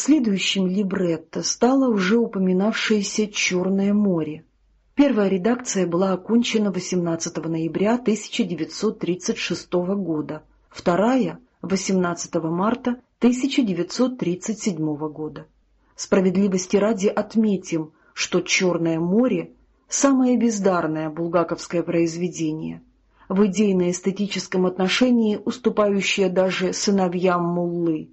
Следующим либретто стало уже упоминавшееся «Черное море». Первая редакция была окончена 18 ноября 1936 года, вторая — 18 марта 1937 года. Справедливости ради отметим, что «Черное море» — самое бездарное булгаковское произведение, в идейно-эстетическом отношении уступающее даже сыновьям Муллы.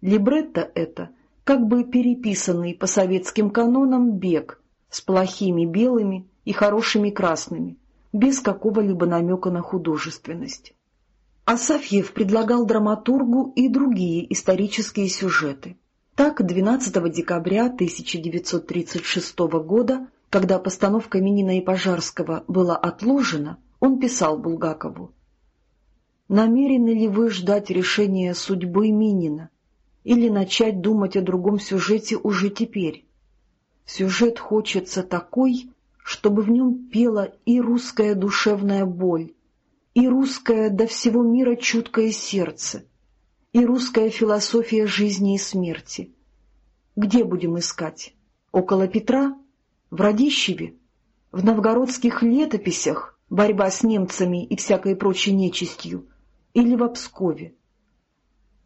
Либретто это как бы переписанный по советским канонам бег с плохими белыми и хорошими красными, без какого-либо намека на художественность. Асафьев предлагал драматургу и другие исторические сюжеты. Так, 12 декабря 1936 года, когда постановка Минина и Пожарского была отложена, он писал Булгакову «Намерены ли вы ждать решения судьбы Минина или начать думать о другом сюжете уже теперь? Сюжет хочется такой, чтобы в нем пела и русская душевная боль, и русское до всего мира чуткое сердце, и русская философия жизни и смерти. Где будем искать? Около Петра? В Радищеве? В новгородских летописях борьба с немцами и всякой прочей нечистью? Или в Пскове?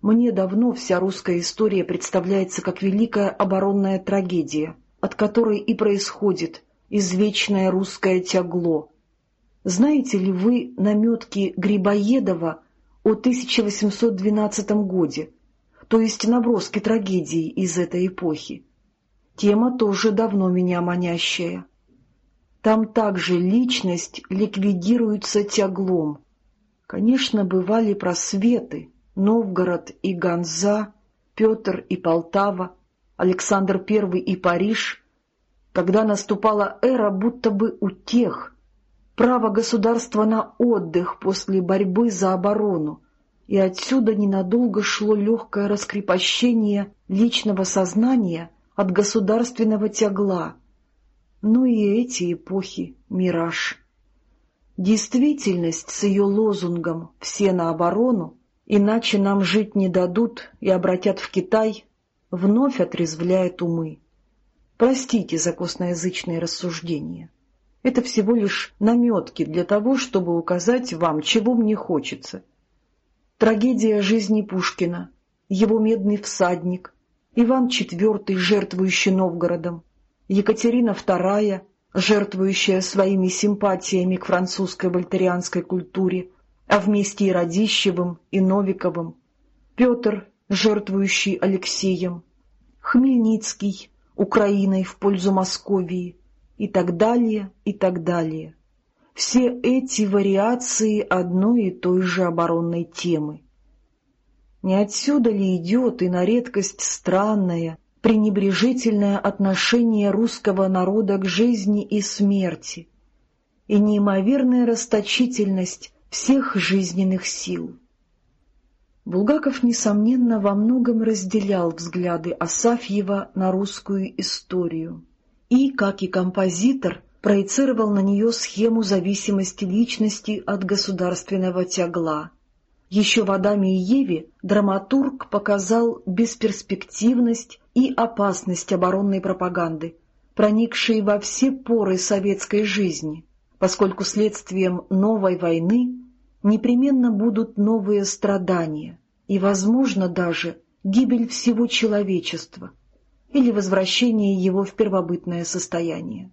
Мне давно вся русская история представляется как великая оборонная трагедия, от которой и происходит извечное русское тягло. Знаете ли вы наметки Грибоедова о 1812 годе, то есть наброски трагедии из этой эпохи? Тема тоже давно меня манящая. Там также личность ликвидируется тяглом. Конечно, бывали просветы, Новгород и Ганза, Петр и Полтава, Александр I и Париж, когда наступала эра будто бы у тех, право государства на отдых после борьбы за оборону, и отсюда ненадолго шло легкое раскрепощение личного сознания от государственного тягла. Ну и эти эпохи — мираж. Действительность с ее лозунгом «все на оборону» иначе нам жить не дадут и обратят в Китай, вновь отрезвляет умы. Простите за косноязычные рассуждения. Это всего лишь наметки для того, чтобы указать вам, чего мне хочется. Трагедия жизни Пушкина, его медный всадник, Иван IV, жертвующий Новгородом, Екатерина II, жертвующая своими симпатиями к французской вольтерианской культуре, а вместе и Радищевым, и Новиковым, Петр, жертвующий Алексеем, Хмельницкий, Украиной в пользу Московии, и так далее, и так далее. Все эти вариации одной и той же оборонной темы. Не отсюда ли идет и на редкость странное, пренебрежительное отношение русского народа к жизни и смерти и неимоверная расточительность всех жизненных сил. Булгаков, несомненно, во многом разделял взгляды Асафьева на русскую историю и, как и композитор, проецировал на нее схему зависимости личности от государственного тягла. Еще в «Адаме и Еве» драматург показал бесперспективность и опасность оборонной пропаганды, проникшей во все поры советской жизни, поскольку следствием новой войны непременно будут новые страдания и, возможно, даже гибель всего человечества или возвращение его в первобытное состояние.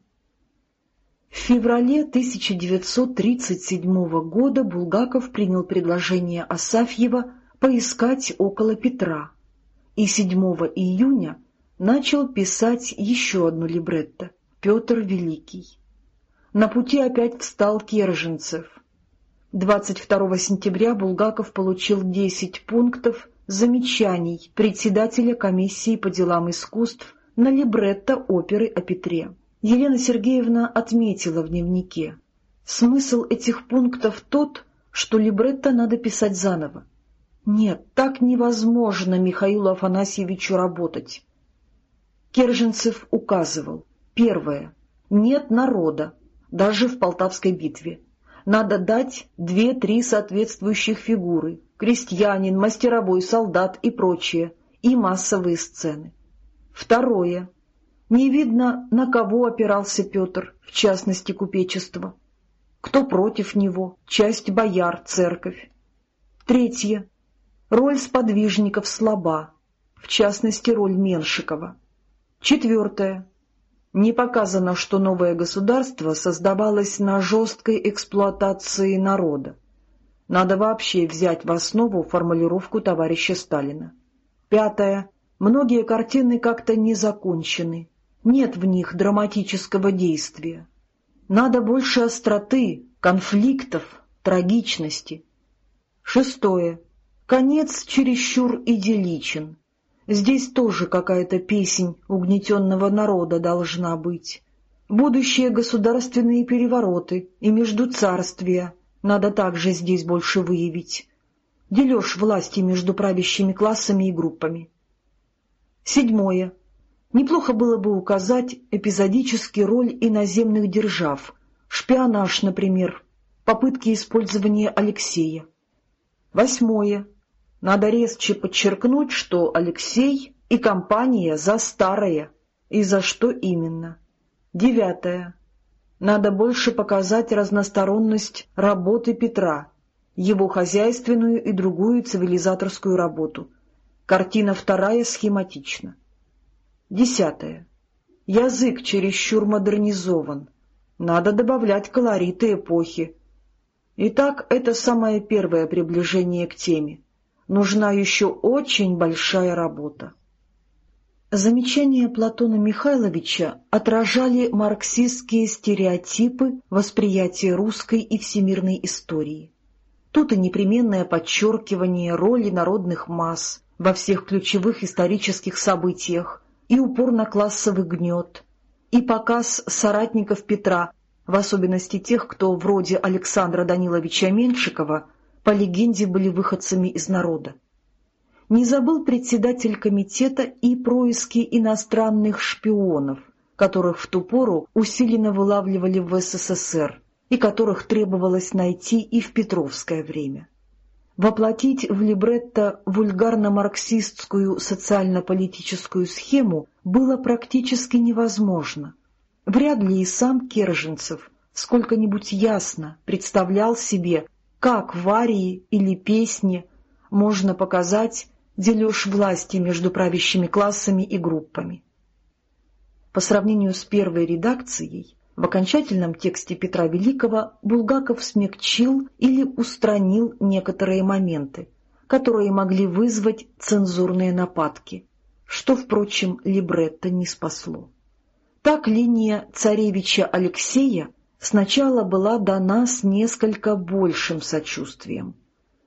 В феврале 1937 года Булгаков принял предложение Асафьева поискать около Петра и 7 июня начал писать еще одну либретто «Петр Великий». На пути опять встал Керженцев, 22 сентября Булгаков получил 10 пунктов замечаний председателя комиссии по делам искусств на либретто оперы о Петре. Елена Сергеевна отметила в дневнике. Смысл этих пунктов тот, что либретто надо писать заново. Нет, так невозможно Михаилу Афанасьевичу работать. Керженцев указывал. Первое. Нет народа, даже в Полтавской битве надо дать две-три соответствующих фигуры — крестьянин, мастеровой, солдат и прочее, и массовые сцены. Второе. Не видно, на кого опирался Петр, в частности купечество. Кто против него, часть бояр, церковь. Третье. Роль сподвижников слаба, в частности роль Меншикова. Четвертое. Не показано, что новое государство создавалось на жесткой эксплуатации народа. Надо вообще взять в основу формулировку товарища Сталина. Пятое. Многие картины как-то не закончены. Нет в них драматического действия. Надо больше остроты, конфликтов, трагичности. Шестое. Конец чересчур идилличен. Здесь тоже какая-то песнь угнетенного народа должна быть. Будущие государственные перевороты и междуцарствия надо также здесь больше выявить. Дележ власти между правящими классами и группами. Седьмое. Неплохо было бы указать эпизодический роль иноземных держав, шпионаж, например, попытки использования Алексея. Восьмое. Надо резче подчеркнуть, что Алексей и компания за старое, и за что именно. Девятое. Надо больше показать разносторонность работы Петра, его хозяйственную и другую цивилизаторскую работу. Картина вторая схематична. Десятое. Язык чересчур модернизован. Надо добавлять колориты эпохи. Итак, это самое первое приближение к теме нужна еще очень большая работа. Замечания Платона Михайловича отражали марксистские стереотипы восприятия русской и всемирной истории. Тут и непременное подчеркивание роли народных масс во всех ключевых исторических событиях, и упор на классовый гнет, и показ соратников Петра, в особенности тех, кто вроде Александра Даниловича Меншикова по легенде, были выходцами из народа. Не забыл председатель комитета и происки иностранных шпионов, которых в ту пору усиленно вылавливали в СССР и которых требовалось найти и в Петровское время. Воплотить в либретто вульгарно-марксистскую социально-политическую схему было практически невозможно. Вряд ли и сам Керженцев сколько-нибудь ясно представлял себе, как в арии или песне можно показать дележ власти между правящими классами и группами. По сравнению с первой редакцией, в окончательном тексте Петра Великого Булгаков смягчил или устранил некоторые моменты, которые могли вызвать цензурные нападки, что, впрочем, либретто не спасло. Так линия царевича Алексея сначала была дана с несколько большим сочувствием.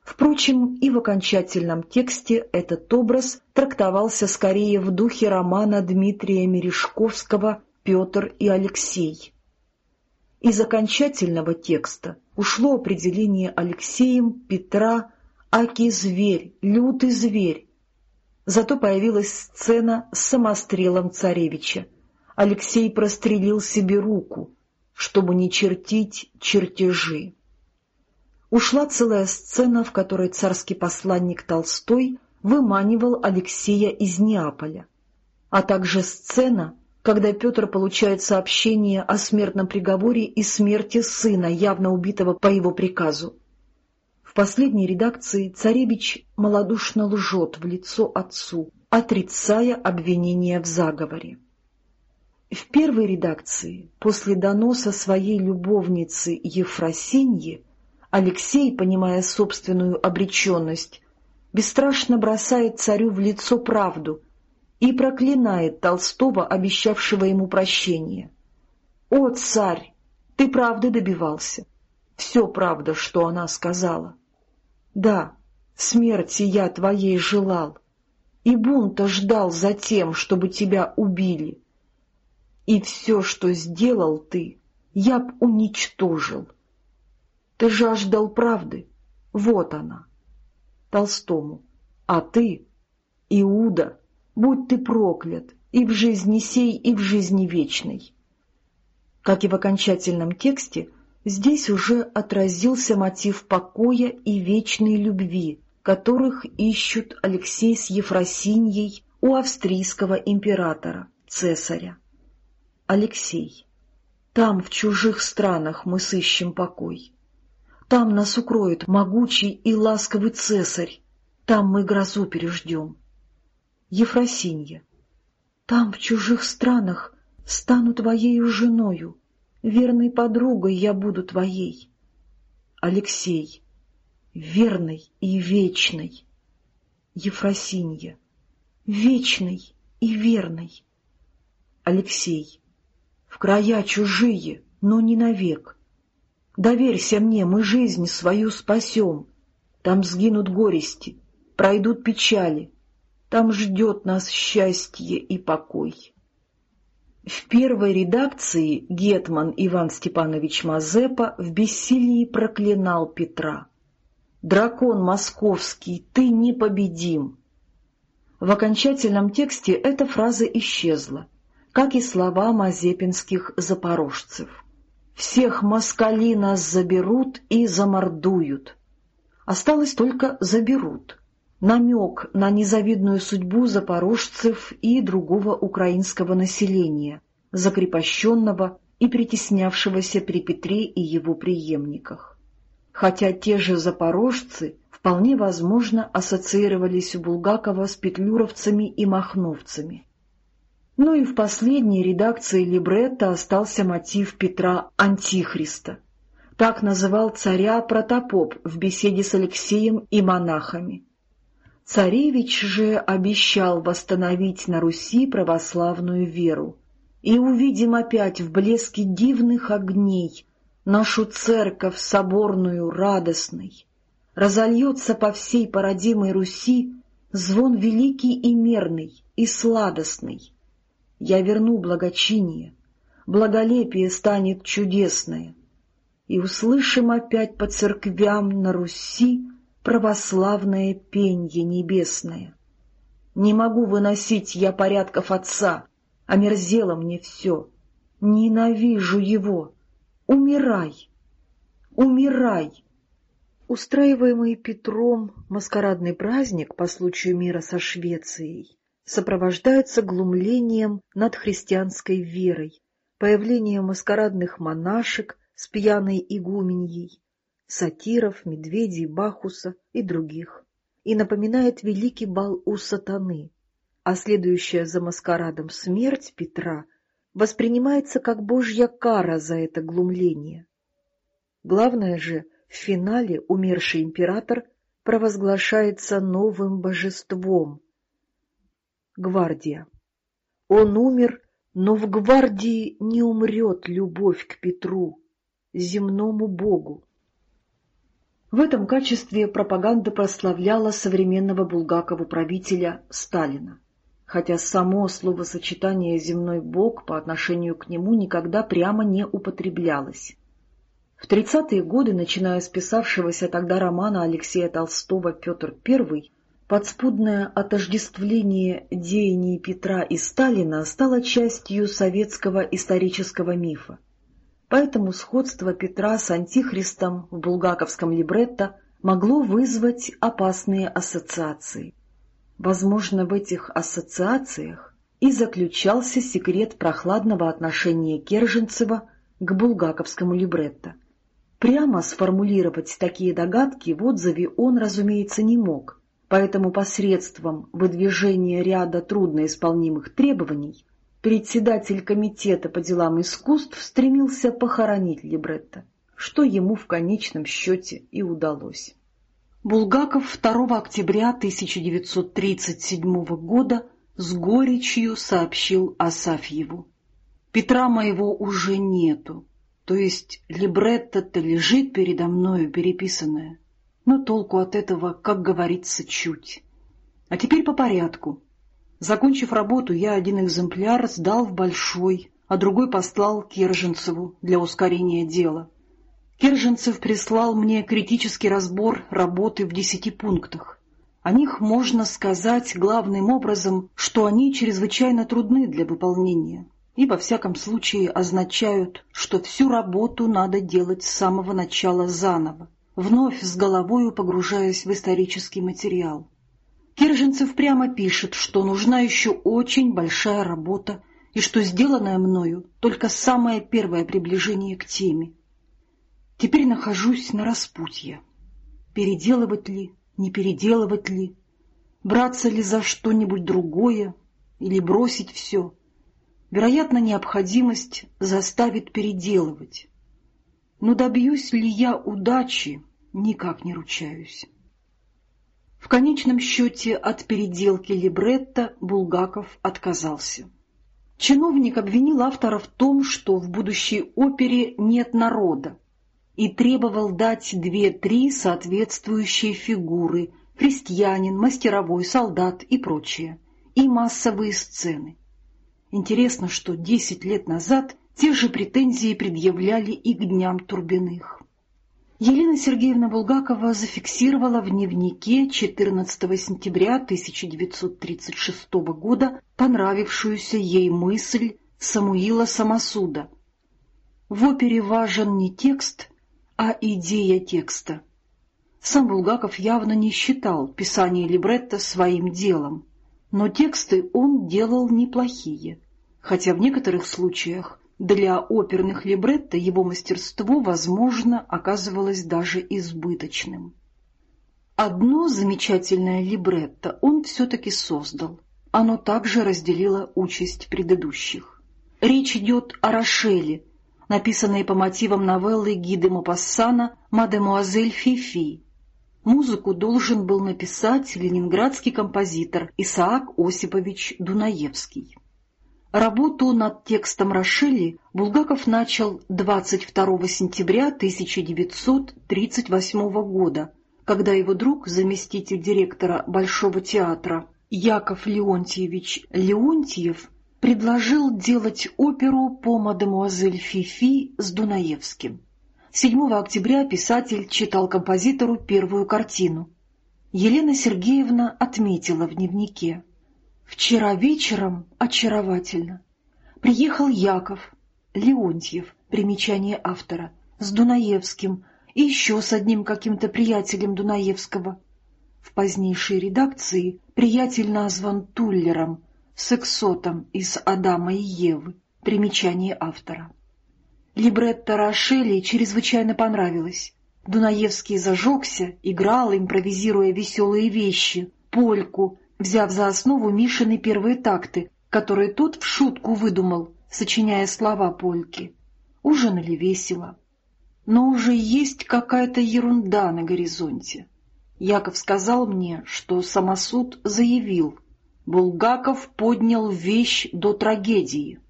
Впрочем, и в окончательном тексте этот образ трактовался скорее в духе романа Дмитрия Мережковского «Петр и Алексей». Из окончательного текста ушло определение Алексеем Петра «Аки-зверь, лютый зверь». Зато появилась сцена с самострелом царевича. Алексей прострелил себе руку — чтобы не чертить чертежи. Ушла целая сцена, в которой царский посланник Толстой выманивал Алексея из Неаполя, а также сцена, когда Петр получает сообщение о смертном приговоре и смерти сына, явно убитого по его приказу. В последней редакции царевич малодушно лжет в лицо отцу, отрицая обвинение в заговоре. В первой редакции, после доноса своей любовницы Ефросиньи, Алексей, понимая собственную обреченность, бесстрашно бросает царю в лицо правду и проклинает Толстого, обещавшего ему прощение. «О, царь, ты правды добивался. Все правда, что она сказала. Да, смерти я твоей желал, и бунта ждал за тем, чтобы тебя убили. И все, что сделал ты, я б уничтожил. Ты жаждал правды, вот она. Толстому. А ты, Иуда, будь ты проклят и в жизни сей, и в жизни вечной. Как и в окончательном тексте, здесь уже отразился мотив покоя и вечной любви, которых ищут Алексей с Ефросиньей у австрийского императора, цесаря. Алексей. Там, в чужих странах, мы сыщем покой. Там нас укроет могучий и ласковый цесарь, там мы грозу переждем. Ефросинья. Там, в чужих странах, стану твоею женою, верной подругой я буду твоей. Алексей. Верной и вечной. Ефросинья. Вечной и верной. Алексей. Края чужие, но не навек. Доверься мне, мы жизнь свою спасем. Там сгинут горести, пройдут печали. Там ждет нас счастье и покой. В первой редакции Гетман Иван Степанович Мазепа в бессилии проклинал Петра. «Дракон московский, ты непобедим!» В окончательном тексте эта фраза исчезла, как и слова мазепинских запорожцев. Всех москали нас заберут и замордуют. Осталось только «заберут». Намек на незавидную судьбу запорожцев и другого украинского населения, закрепощенного и притеснявшегося при Петре и его преемниках. Хотя те же запорожцы вполне возможно ассоциировались у Булгакова с петлюровцами и махновцами. Ну и в последней редакции либретто остался мотив Петра Антихриста. Так называл царя Протопоп в беседе с Алексеем и монахами. Царевич же обещал восстановить на Руси православную веру. И увидим опять в блеске дивных огней нашу церковь соборную радостной. Разольется по всей породимой Руси звон великий и мерный, и сладостный, я верну благочиние, благолепие станет чудесное, и услышим опять по церквям на Руси православное пенье небесное. Не могу выносить я порядков отца, омерзело мне все. Ненавижу его. Умирай! Умирай! Устраиваемый Петром маскарадный праздник по случаю мира со Швецией сопровождаются глумлением над христианской верой, появлением маскарадных монашек с пьяной игуменьей, сатиров, медведей, Бахуса и других, и напоминает великий бал у сатаны, а следующая за маскарадом смерть Петра воспринимается как божья кара за это глумление. Главное же, в финале умерший император провозглашается новым божеством, Гвардия. Он умер, но в гвардии не умрет любовь к Петру, земному богу. В этом качестве пропаганда прославляла современного Булгакова правителя Сталина, хотя само словосочетание «земной бог» по отношению к нему никогда прямо не употреблялось. В 30-е годы, начиная с писавшегося тогда романа Алексея Толстого «Петр I», Подспудное отождествление деяний Петра и Сталина стало частью советского исторического мифа. Поэтому сходство Петра с Антихристом в булгаковском либретто могло вызвать опасные ассоциации. Возможно, в этих ассоциациях и заключался секрет прохладного отношения Керженцева к булгаковскому либретто. Прямо сформулировать такие догадки в отзыве он, разумеется, не мог – Поэтому посредством выдвижения ряда трудноисполнимых требований председатель комитета по делам искусств стремился похоронить либретто, что ему в конечном счете и удалось. Булгаков 2 октября 1937 года с горечью сообщил Асафьеву. «Петра моего уже нету, то есть либретто-то лежит передо мною переписанное. Но толку от этого, как говорится, чуть. А теперь по порядку. Закончив работу, я один экземпляр сдал в Большой, а другой послал Керженцеву для ускорения дела. Керженцев прислал мне критический разбор работы в десяти пунктах. О них можно сказать главным образом, что они чрезвычайно трудны для выполнения и во всяком случае означают, что всю работу надо делать с самого начала заново вновь с головою погружаясь в исторический материал. Кирженцев прямо пишет, что нужна еще очень большая работа, и что сделанное мною только самое первое приближение к теме. Теперь нахожусь на распутье. Переделывать ли, не переделывать ли, браться ли за что-нибудь другое или бросить все. Вероятно, необходимость заставит переделывать. Но добьюсь ли я удачи, никак не ручаюсь. В конечном счете от переделки либретто Булгаков отказался. Чиновник обвинил автора в том, что в будущей опере нет народа, и требовал дать две-три соответствующие фигуры — крестьянин, мастеровой, солдат и прочее, и массовые сцены. Интересно, что десять лет назад те же претензии предъявляли и к дням Турбиных. Елена Сергеевна Булгакова зафиксировала в дневнике 14 сентября 1936 года понравившуюся ей мысль Самуила Самосуда. В опере важен не текст, а идея текста. Сам Булгаков явно не считал писание либретто своим делом, но тексты он делал неплохие, хотя в некоторых случаях для оперных либретто его мастерство, возможно, оказывалось даже избыточным. Одно замечательное либретто он все-таки создал. Оно также разделило участь предыдущих. Речь идет о Рошеле, написанной по мотивам новеллы Гиды Мопассана «Мадемуазель Фифи». Музыку должен был написать ленинградский композитор Исаак Осипович Дунаевский. Работу над текстом Рошели Булгаков начал 22 сентября 1938 года, когда его друг, заместитель директора Большого театра Яков Леонтьевич Леонтьев, предложил делать оперу по мадемуазель Фифи с Дунаевским. 7 октября писатель читал композитору первую картину. Елена Сергеевна отметила в дневнике — Вчера вечером очаровательно. Приехал Яков, Леонтьев, примечание автора, с Дунаевским и еще с одним каким-то приятелем Дунаевского. В позднейшей редакции приятель назван Туллером, сексотом из Адама и Евы, примечание автора. Либретто Рошели чрезвычайно понравилось. Дунаевский зажегся, играл, импровизируя веселые вещи, польку, взяв за основу Мишины первые такты, которые тот в шутку выдумал, сочиняя слова польки. Ужинали весело. Но уже есть какая-то ерунда на горизонте. Яков сказал мне, что самосуд заявил, Булгаков поднял вещь до трагедии.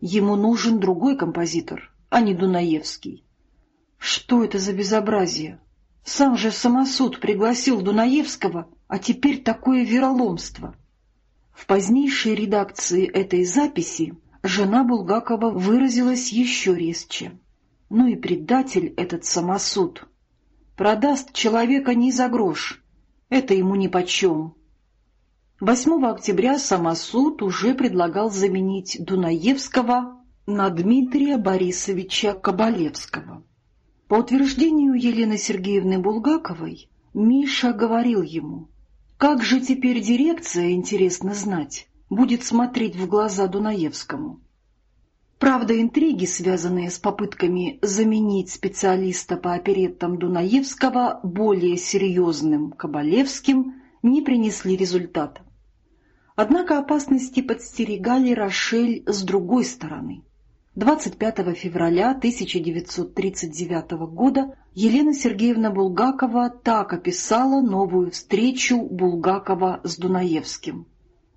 Ему нужен другой композитор, а не Дунаевский. Что это за безобразие? Сам же самосуд пригласил Дунаевского — а теперь такое вероломство. В позднейшей редакции этой записи жена Булгакова выразилась еще резче. Ну и предатель этот самосуд. Продаст человека не за грош. Это ему нипочем. 8 октября самосуд уже предлагал заменить Дунаевского на Дмитрия Борисовича Кабалевского. По утверждению Елены Сергеевны Булгаковой, Миша говорил ему, как же теперь дирекция, интересно знать, будет смотреть в глаза Дунаевскому? Правда, интриги, связанные с попытками заменить специалиста по опереттам Дунаевского более серьезным Кабалевским, не принесли результата. Однако опасности подстерегали Рошель с другой стороны. 25 февраля 1939 года Елена Сергеевна Булгакова так описала новую встречу Булгакова с Дунаевским.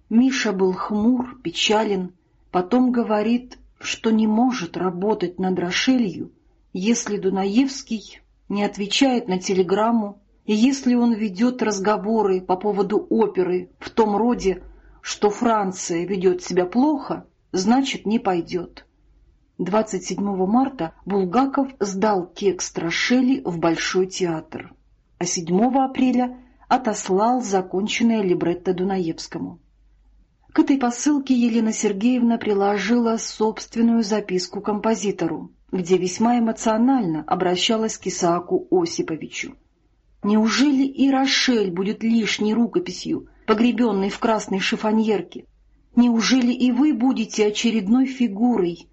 Миша был хмур, печален, потом говорит, что не может работать над Рошелью, если Дунаевский не отвечает на телеграмму, и если он ведет разговоры по поводу оперы в том роде, что Франция ведет себя плохо, значит, не пойдет. 27 марта Булгаков сдал текст Рошели в Большой театр, а 7 апреля отослал законченное либретто Дунаевскому. К этой посылке Елена Сергеевна приложила собственную записку композитору. где весьма эмоционально обращалась к Исааку Осиповичу. Неужели и Рошель будет лишней рукописью, погребенной в красной шифоньерке? Неужели и вы будете очередной фигурой,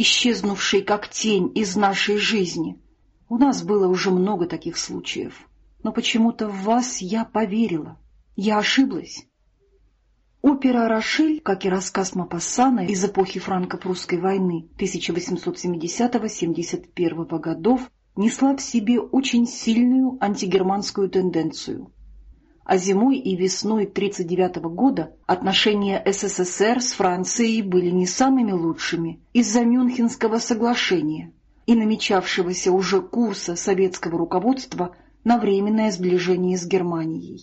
исчезнувшей как тень из нашей жизни? У нас было уже много таких случаев, но почему-то в вас я поверила. Я ошиблась. Опера «Рошель», как и рассказ Мапассана из эпохи франко-прусской войны 1870-71 годов, несла в себе очень сильную антигерманскую тенденцию а зимой и весной 1939 года отношения СССР с Францией были не самыми лучшими из-за Мюнхенского соглашения и намечавшегося уже курса советского руководства на временное сближение с Германией.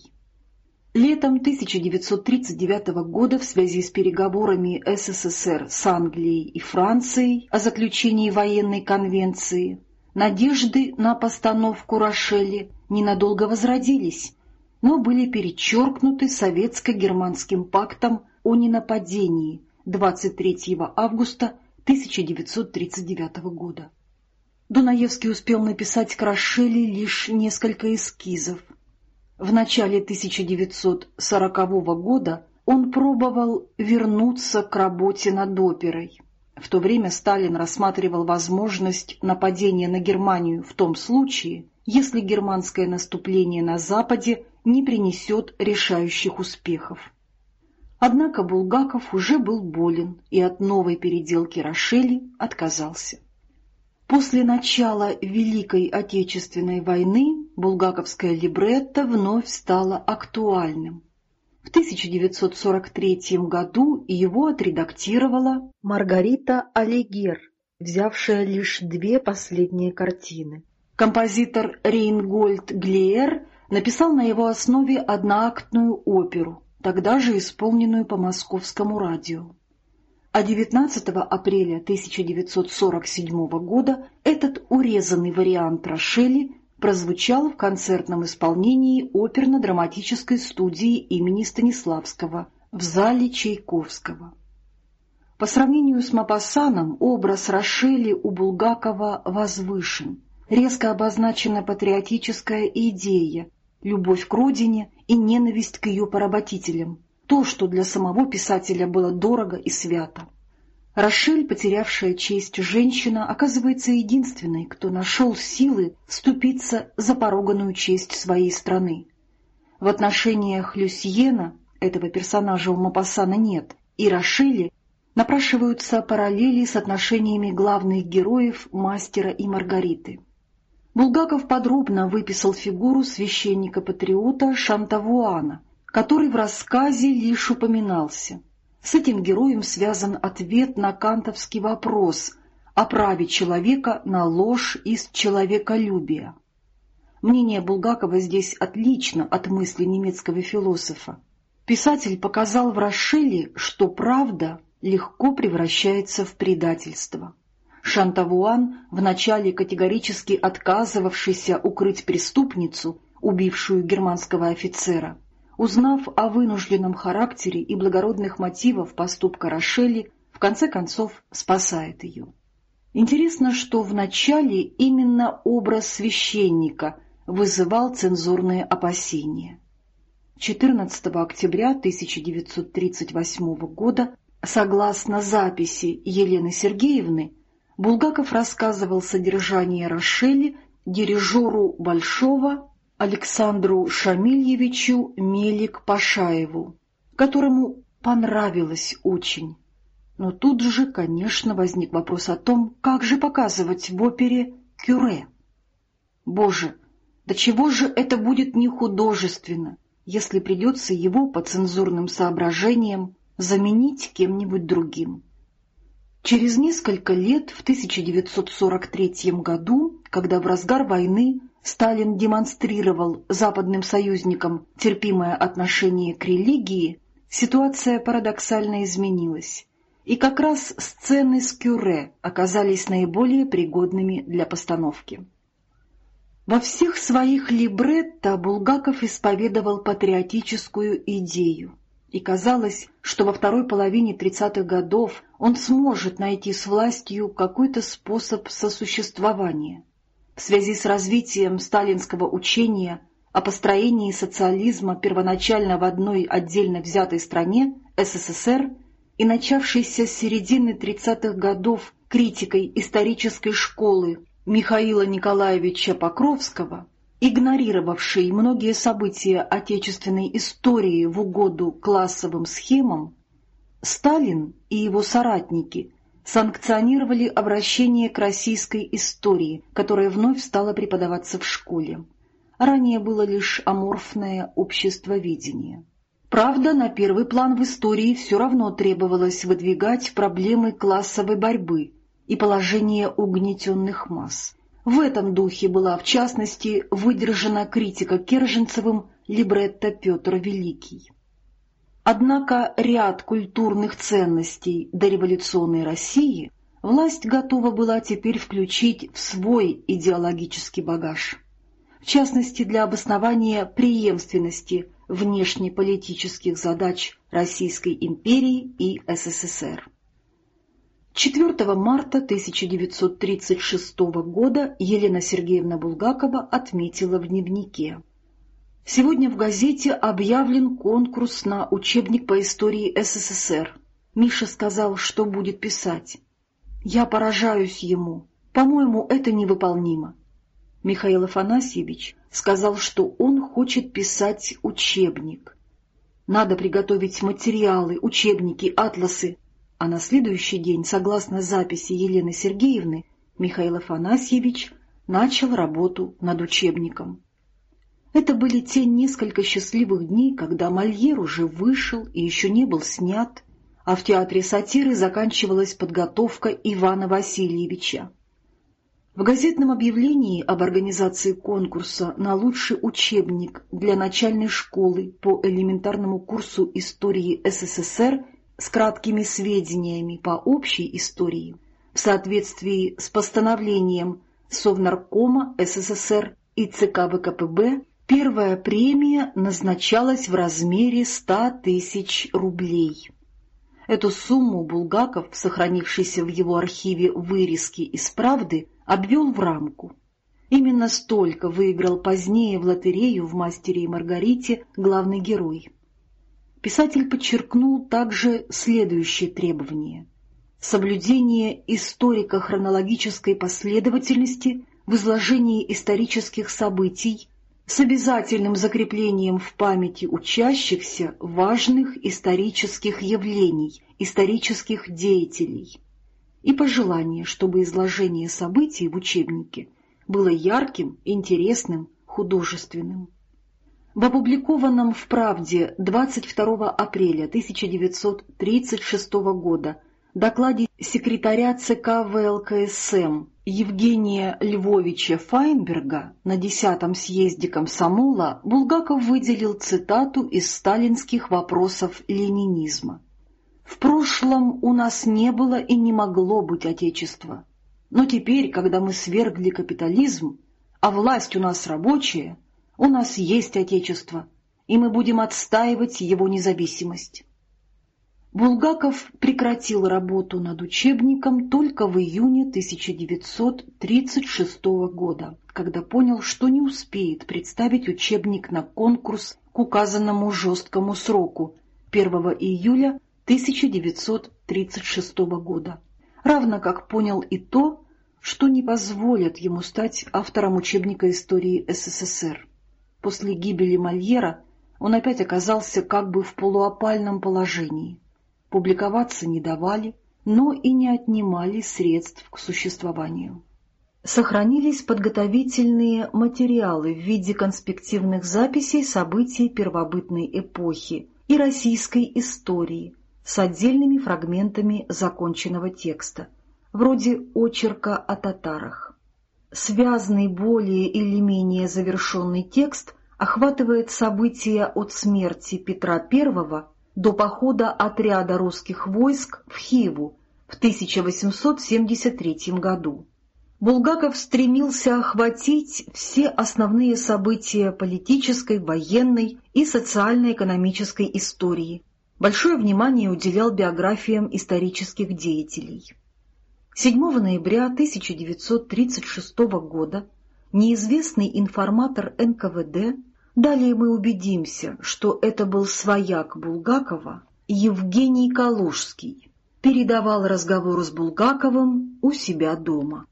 Летом 1939 года в связи с переговорами СССР с Англией и Францией о заключении военной конвенции надежды на постановку Рошели ненадолго возродились, но были перечеркнуты советско-германским пактом о ненападении 23 августа 1939 года. Дунаевский успел написать Крашели лишь несколько эскизов. В начале 1940 года он пробовал вернуться к работе над оперой. В то время Сталин рассматривал возможность нападения на Германию в том случае, если германское наступление на Западе не принесет решающих успехов. Однако Булгаков уже был болен и от новой переделки Рошели отказался. После начала Великой Отечественной войны булгаковское либретто вновь стало актуальным. В 1943 году его отредактировала Маргарита Алигер, взявшая лишь две последние картины. Композитор Рейнгольд Глеер написал на его основе одноактную оперу, тогда же исполненную по московскому радио. А 19 апреля 1947 года этот урезанный вариант Рошели прозвучал в концертном исполнении оперно-драматической студии имени Станиславского в зале Чайковского. По сравнению с Мапассаном образ Рошели у Булгакова возвышен, резко обозначена патриотическая идея, любовь к родине и ненависть к ее поработителям, то, что для самого писателя было дорого и свято. Рошель, потерявшая честь женщина, оказывается единственной, кто нашел силы вступиться за пороганную честь своей страны. В отношениях Люсьена, этого персонажа у Мапассана нет, и Рошели напрашиваются параллели с отношениями главных героев мастера и Маргариты. Булгаков подробно выписал фигуру священника-патриота Шантавуана, который в рассказе лишь упоминался. С этим героем связан ответ на кантовский вопрос о праве человека на ложь из человеколюбия. Мнение Булгакова здесь отлично от мысли немецкого философа. Писатель показал в Рошеле, что правда легко превращается в предательство. Шантавуан, вначале категорически отказывавшийся укрыть преступницу, убившую германского офицера, узнав о вынужденном характере и благородных мотивах поступка Рошели, в конце концов спасает ее. Интересно, что вначале именно образ священника вызывал цензурные опасения. 14 октября 1938 года, согласно записи Елены Сергеевны, Булгаков рассказывал содержание Рошели дирижеру Большого Александру Шамильевичу Мелик-Пашаеву, которому понравилось очень. Но тут же, конечно, возник вопрос о том, как же показывать в опере «Кюре». Боже, до чего же это будет не художественно, если придется его по цензурным соображениям заменить кем-нибудь другим. Через несколько лет, в 1943 году, когда в разгар войны Сталин демонстрировал западным союзникам терпимое отношение к религии, ситуация парадоксально изменилась. И как раз сцены с Кюре оказались наиболее пригодными для постановки. Во всех своих либретто Булгаков исповедовал патриотическую идею и казалось, что во второй половине 30-х годов он сможет найти с властью какой-то способ сосуществования. В связи с развитием сталинского учения о построении социализма первоначально в одной отдельно взятой стране, СССР, и начавшейся с середины 30-х годов критикой исторической школы Михаила Николаевича Покровского, игнорировавший многие события отечественной истории в угоду классовым схемам, Сталин и его соратники санкционировали обращение к российской истории, которая вновь стала преподаваться в школе. Ранее было лишь аморфное обществоведение. Правда, на первый план в истории все равно требовалось выдвигать проблемы классовой борьбы и положение угнетенных масс. В этом духе была, в частности, выдержана критика Керженцевым либретто «Петр Великий». Однако ряд культурных ценностей дореволюционной России власть готова была теперь включить в свой идеологический багаж. В частности, для обоснования преемственности внешнеполитических задач Российской империи и СССР. 4 марта 1936 года Елена Сергеевна Булгакова отметила в дневнике. Сегодня в газете объявлен конкурс на учебник по истории СССР. Миша сказал, что будет писать. Я поражаюсь ему. По-моему, это невыполнимо. Михаил Афанасьевич сказал, что он хочет писать учебник. Надо приготовить материалы, учебники, атласы, а на следующий день, согласно записи Елены Сергеевны, Михаил Афанасьевич начал работу над учебником. Это были те несколько счастливых дней, когда Мольер уже вышел и еще не был снят, а в театре сатиры заканчивалась подготовка Ивана Васильевича. В газетном объявлении об организации конкурса на лучший учебник для начальной школы по элементарному курсу истории СССР с краткими сведениями по общей истории в соответствии с постановлением Совнаркома СССР и ЦК ВКПБ первая премия назначалась в размере 100 тысяч рублей. Эту сумму Булгаков, сохранившийся в его архиве вырезки из «Правды», обвел в рамку. Именно столько выиграл позднее в лотерею в «Мастере и Маргарите» главный герой писатель подчеркнул также следующее требование – соблюдение историко-хронологической последовательности в изложении исторических событий с обязательным закреплением в памяти учащихся важных исторических явлений, исторических деятелей, и пожелание, чтобы изложение событий в учебнике было ярким, интересным, художественным. В опубликованном в «Правде» 22 апреля 1936 года докладе секретаря ЦК ВЛКСМ Евгения Львовича Файнберга на 10-м съезде комсомола Булгаков выделил цитату из сталинских вопросов ленинизма. «В прошлом у нас не было и не могло быть отечества. Но теперь, когда мы свергли капитализм, а власть у нас рабочая, у нас есть Отечество, и мы будем отстаивать его независимость. Булгаков прекратил работу над учебником только в июне 1936 года, когда понял, что не успеет представить учебник на конкурс к указанному жесткому сроку 1 июля 1936 года, равно как понял и то, что не позволят ему стать автором учебника истории СССР. После гибели Мольера он опять оказался как бы в полуопальном положении. Публиковаться не давали, но и не отнимали средств к существованию. Сохранились подготовительные материалы в виде конспективных записей событий первобытной эпохи и российской истории с отдельными фрагментами законченного текста, вроде очерка о татарах связанный более или менее завершенный текст охватывает события от смерти Петра I до похода отряда русских войск в Хиву в 1873 году. Булгаков стремился охватить все основные события политической, военной и социально-экономической истории, большое внимание уделял биографиям исторических деятелей. 7 ноября 1936 года неизвестный информатор НКВД, далее мы убедимся, что это был свояк Булгакова, Евгений Калужский, передавал разговор с Булгаковым у себя дома.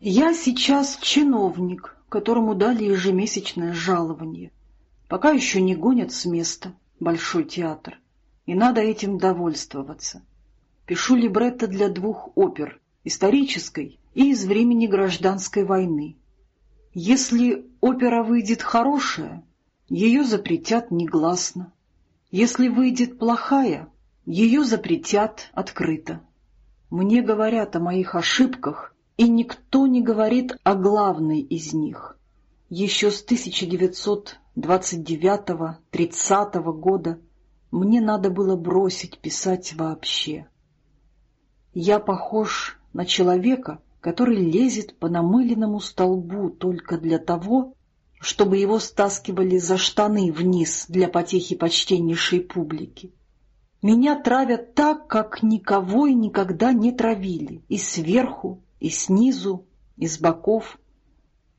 «Я сейчас чиновник, которому дали ежемесячное жалование. Пока еще не гонят с места Большой театр, и надо этим довольствоваться. Пишу либретто для двух опер, исторической и из времени гражданской войны. Если опера выйдет хорошая, ее запретят негласно. Если выйдет плохая, ее запретят открыто. Мне говорят о моих ошибках, и никто не говорит о главной из них. Еще с 1929-30 года мне надо было бросить писать вообще. Я похож на человека, который лезет по намыленному столбу только для того, чтобы его стаскивали за штаны вниз для потехи почтеннейшей публики. Меня травят так, как никого и никогда не травили, и сверху, и снизу, и с боков.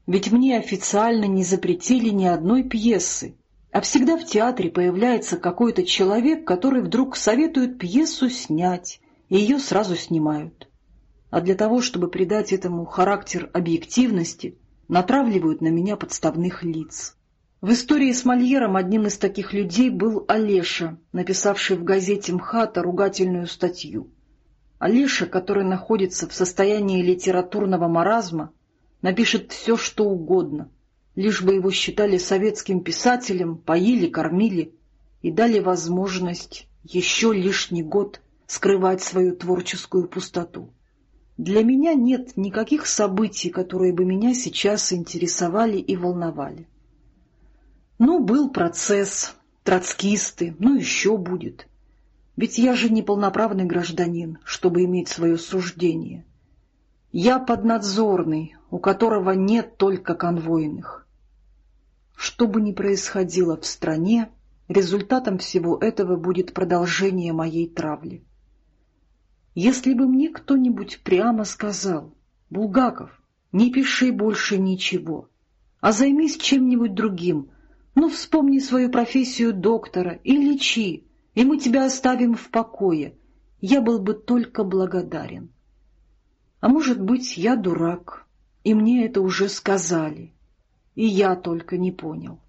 Ведь мне официально не запретили ни одной пьесы, а всегда в театре появляется какой-то человек, который вдруг советует пьесу снять, и ее сразу снимают а для того, чтобы придать этому характер объективности, натравливают на меня подставных лиц. В истории с Мольером одним из таких людей был Олеша, написавший в газете МХАТа ругательную статью. Олеша, который находится в состоянии литературного маразма, напишет все, что угодно, лишь бы его считали советским писателем, поили, кормили и дали возможность еще лишний год скрывать свою творческую пустоту. Для меня нет никаких событий, которые бы меня сейчас интересовали и волновали. Ну, был процесс, троцкисты, ну еще будет. Ведь я же не полноправный гражданин, чтобы иметь свое суждение. Я поднадзорный, у которого нет только конвойных. Что бы ни происходило в стране, результатом всего этого будет продолжение моей травли. Если бы мне кто-нибудь прямо сказал, «Булгаков, не пиши больше ничего, а займись чем-нибудь другим, ну, вспомни свою профессию доктора и лечи, и мы тебя оставим в покое», я был бы только благодарен. А может быть, я дурак, и мне это уже сказали, и я только не понял.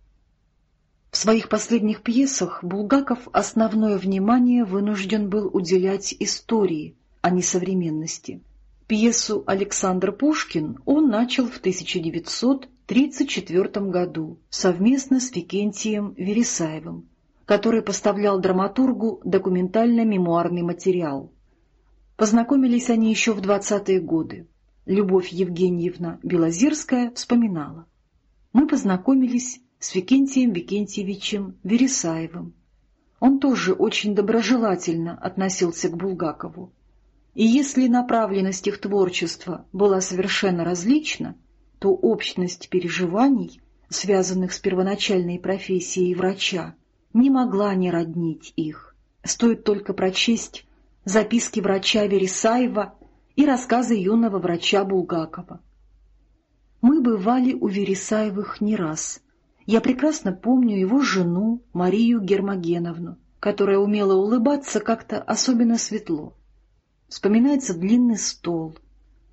В своих последних пьесах Булгаков основное внимание вынужден был уделять истории, а не современности. Пьесу «Александр Пушкин» он начал в 1934 году совместно с Викентием Вересаевым, который поставлял драматургу документально-мемуарный материал. Познакомились они еще в 20-е годы. Любовь Евгеньевна Белозерская вспоминала. Мы познакомились с Викентием Викентьевичем Вересаевым. Он тоже очень доброжелательно относился к Булгакову. И если направленность их творчества была совершенно различна, то общность переживаний, связанных с первоначальной профессией врача, не могла не роднить их. Стоит только прочесть записки врача Вересаева и рассказы юного врача Булгакова. Мы бывали у Вересаевых не раз — я прекрасно помню его жену Марию Гермогеновну, которая умела улыбаться как-то особенно светло. Вспоминается длинный стол.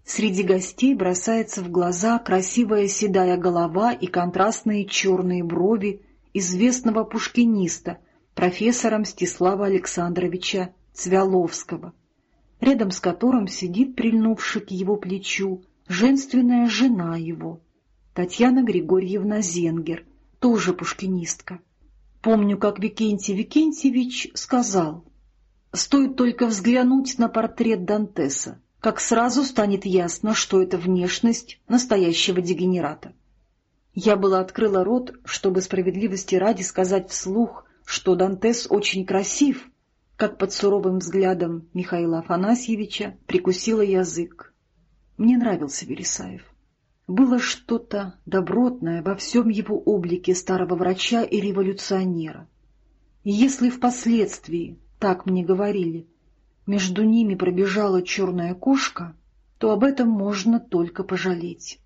Среди гостей бросается в глаза красивая седая голова и контрастные черные брови известного пушкиниста, профессора Мстислава Александровича Цвяловского, рядом с которым сидит, прильнувший к его плечу, женственная жена его, Татьяна Григорьевна Зенгер — тоже пушкинистка. Помню, как Викентий Викентьевич сказал, «Стоит только взглянуть на портрет Дантеса, как сразу станет ясно, что это внешность настоящего дегенерата». Я была открыла рот, чтобы справедливости ради сказать вслух, что Дантес очень красив, как под суровым взглядом Михаила Афанасьевича прикусила язык. Мне нравился Вересаев. Было что-то добротное во всем его облике старого врача и революционера. И если впоследствии, так мне говорили, между ними пробежала черная кошка, то об этом можно только пожалеть.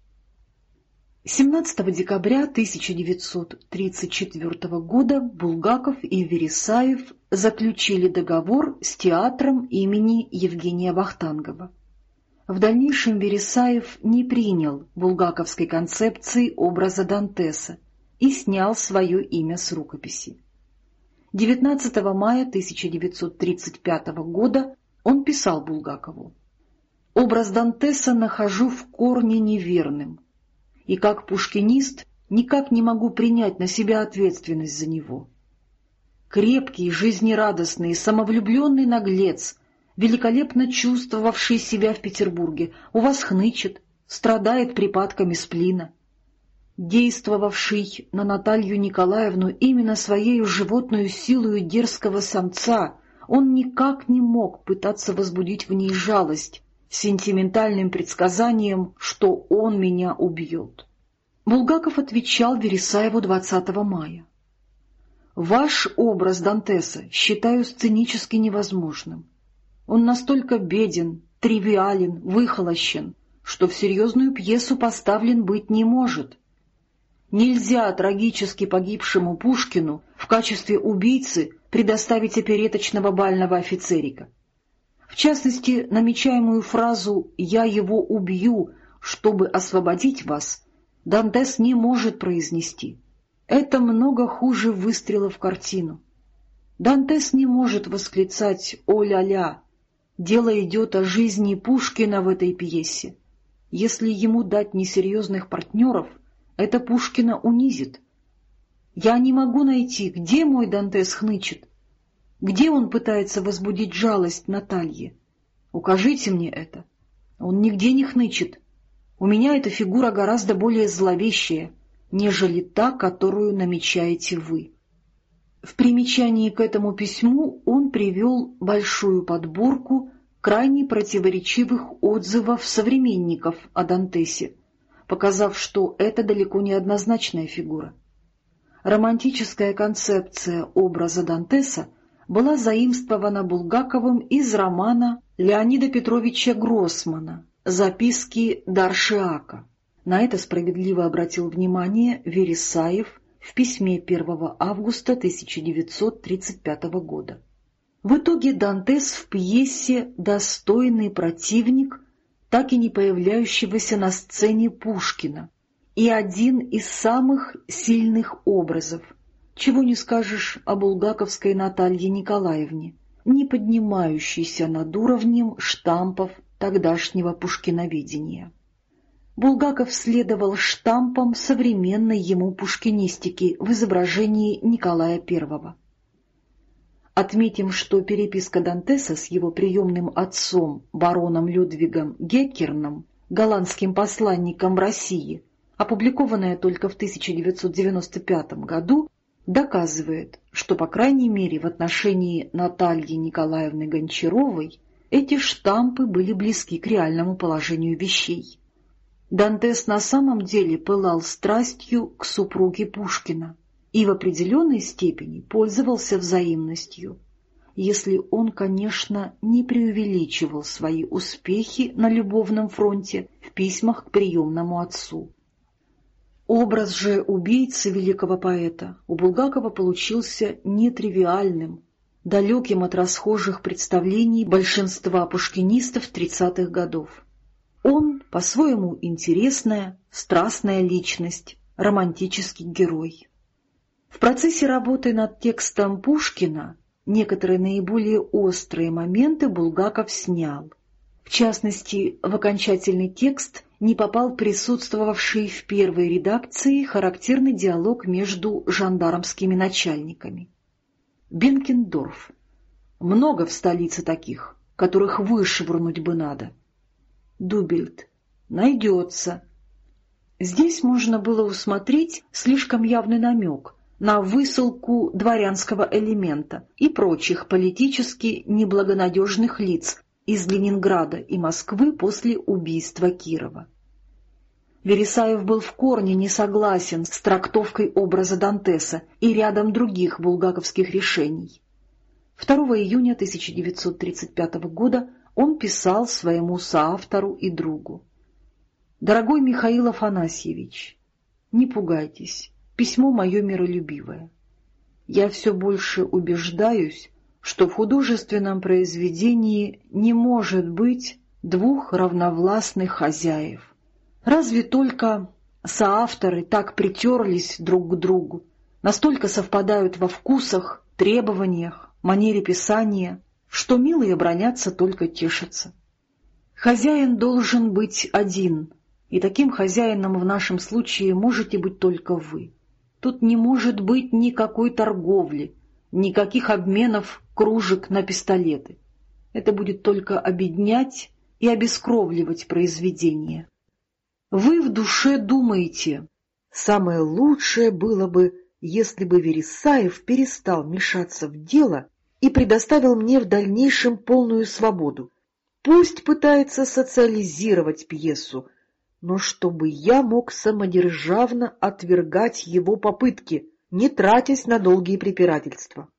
17 декабря 1934 года Булгаков и Вересаев заключили договор с театром имени Евгения Вахтангова. В дальнейшем Вересаев не принял булгаковской концепции образа Дантеса и снял свое имя с рукописи. 19 мая 1935 года он писал Булгакову «Образ Дантеса нахожу в корне неверным, и как пушкинист никак не могу принять на себя ответственность за него. Крепкий, жизнерадостный, самовлюбленный наглец, великолепно чувствовавший себя в Петербурге, у вас хнычет, страдает припадками сплина. Действовавший на Наталью Николаевну именно своей животную силою дерзкого самца, он никак не мог пытаться возбудить в ней жалость, сентиментальным предсказанием, что он меня убьет. Булгаков отвечал Вересаеву 20 мая. «Ваш образ Дантеса считаю сценически невозможным. Он настолько беден, тривиален, выхолощен, что в серьезную пьесу поставлен быть не может. Нельзя трагически погибшему Пушкину в качестве убийцы предоставить опереточного бального офицерика. В частности, намечаемую фразу «я его убью», чтобы освободить вас, Дантес не может произнести. Это много хуже выстрела в картину. Дантес не может восклицать «О-ля-ля!». Дело идет о жизни Пушкина в этой пьесе. Если ему дать несерьезных партнеров, это Пушкина унизит. Я не могу найти, где мой Дантес хнычет. Где он пытается возбудить жалость Наталье? Укажите мне это. Он нигде не хнычет. У меня эта фигура гораздо более зловещая, нежели та, которую намечаете вы. В примечании к этому письму он привел большую подборку крайне противоречивых отзывов современников о Дантесе, показав, что это далеко не однозначная фигура. Романтическая концепция образа Дантеса — была заимствована Булгаковым из романа Леонида Петровича Гроссмана «Записки Даршиака». На это справедливо обратил внимание Вересаев в письме 1 августа 1935 года. В итоге Дантес в пьесе «Достойный противник» так и не появляющегося на сцене Пушкина и один из самых сильных образов – чего не скажешь о булгаковской Наталье Николаевне, не поднимающейся над уровнем штампов тогдашнего пушкиноведения. Булгаков следовал штампам современной ему пушкинистики в изображении Николая I. Отметим, что переписка Дантеса с его приемным отцом, бароном Людвигом Геккерном, голландским посланником в России, опубликованная только в 1995 году, доказывает, что, по крайней мере, в отношении Натальи Николаевны Гончаровой эти штампы были близки к реальному положению вещей. Дантес на самом деле пылал страстью к супруге Пушкина и в определенной степени пользовался взаимностью, если он, конечно, не преувеличивал свои успехи на любовном фронте в письмах к приемному отцу. Образ же убийцы великого поэта у Булгакова получился нетривиальным, далеким от расхожих представлений большинства пушкинистов 30-х годов. Он, по-своему, интересная, страстная личность, романтический герой. В процессе работы над текстом Пушкина некоторые наиболее острые моменты Булгаков снял. В частности, в окончательный текст не попал присутствовавший в первой редакции характерный диалог между жандармскими начальниками. Бенкендорф. Много в столице таких, которых вышвырнуть бы надо. Дубельт. Найдется. Здесь можно было усмотреть слишком явный намек на высылку дворянского элемента и прочих политически неблагонадежных лиц из Ленинграда и Москвы после убийства Кирова. Вересаев был в корне не согласен с трактовкой образа Дантеса и рядом других булгаковских решений. 2 июня 1935 года он писал своему соавтору и другу. «Дорогой Михаил Афанасьевич, не пугайтесь, письмо мое миролюбивое. Я все больше убеждаюсь, что в художественном произведении не может быть двух равновластных хозяев. Разве только соавторы так притерлись друг к другу, настолько совпадают во вкусах, требованиях, манере писания, что милые бронятся только тешатся. Хозяин должен быть один, и таким хозяином в нашем случае можете быть только вы. Тут не может быть никакой торговли, никаких обменов кружек на пистолеты. Это будет только обеднять и обескровливать произведение. Вы в душе думаете, самое лучшее было бы, если бы Вересаев перестал мешаться в дело и предоставил мне в дальнейшем полную свободу. Пусть пытается социализировать пьесу, но чтобы я мог самодержавно отвергать его попытки, не тратясь на долгие препирательства.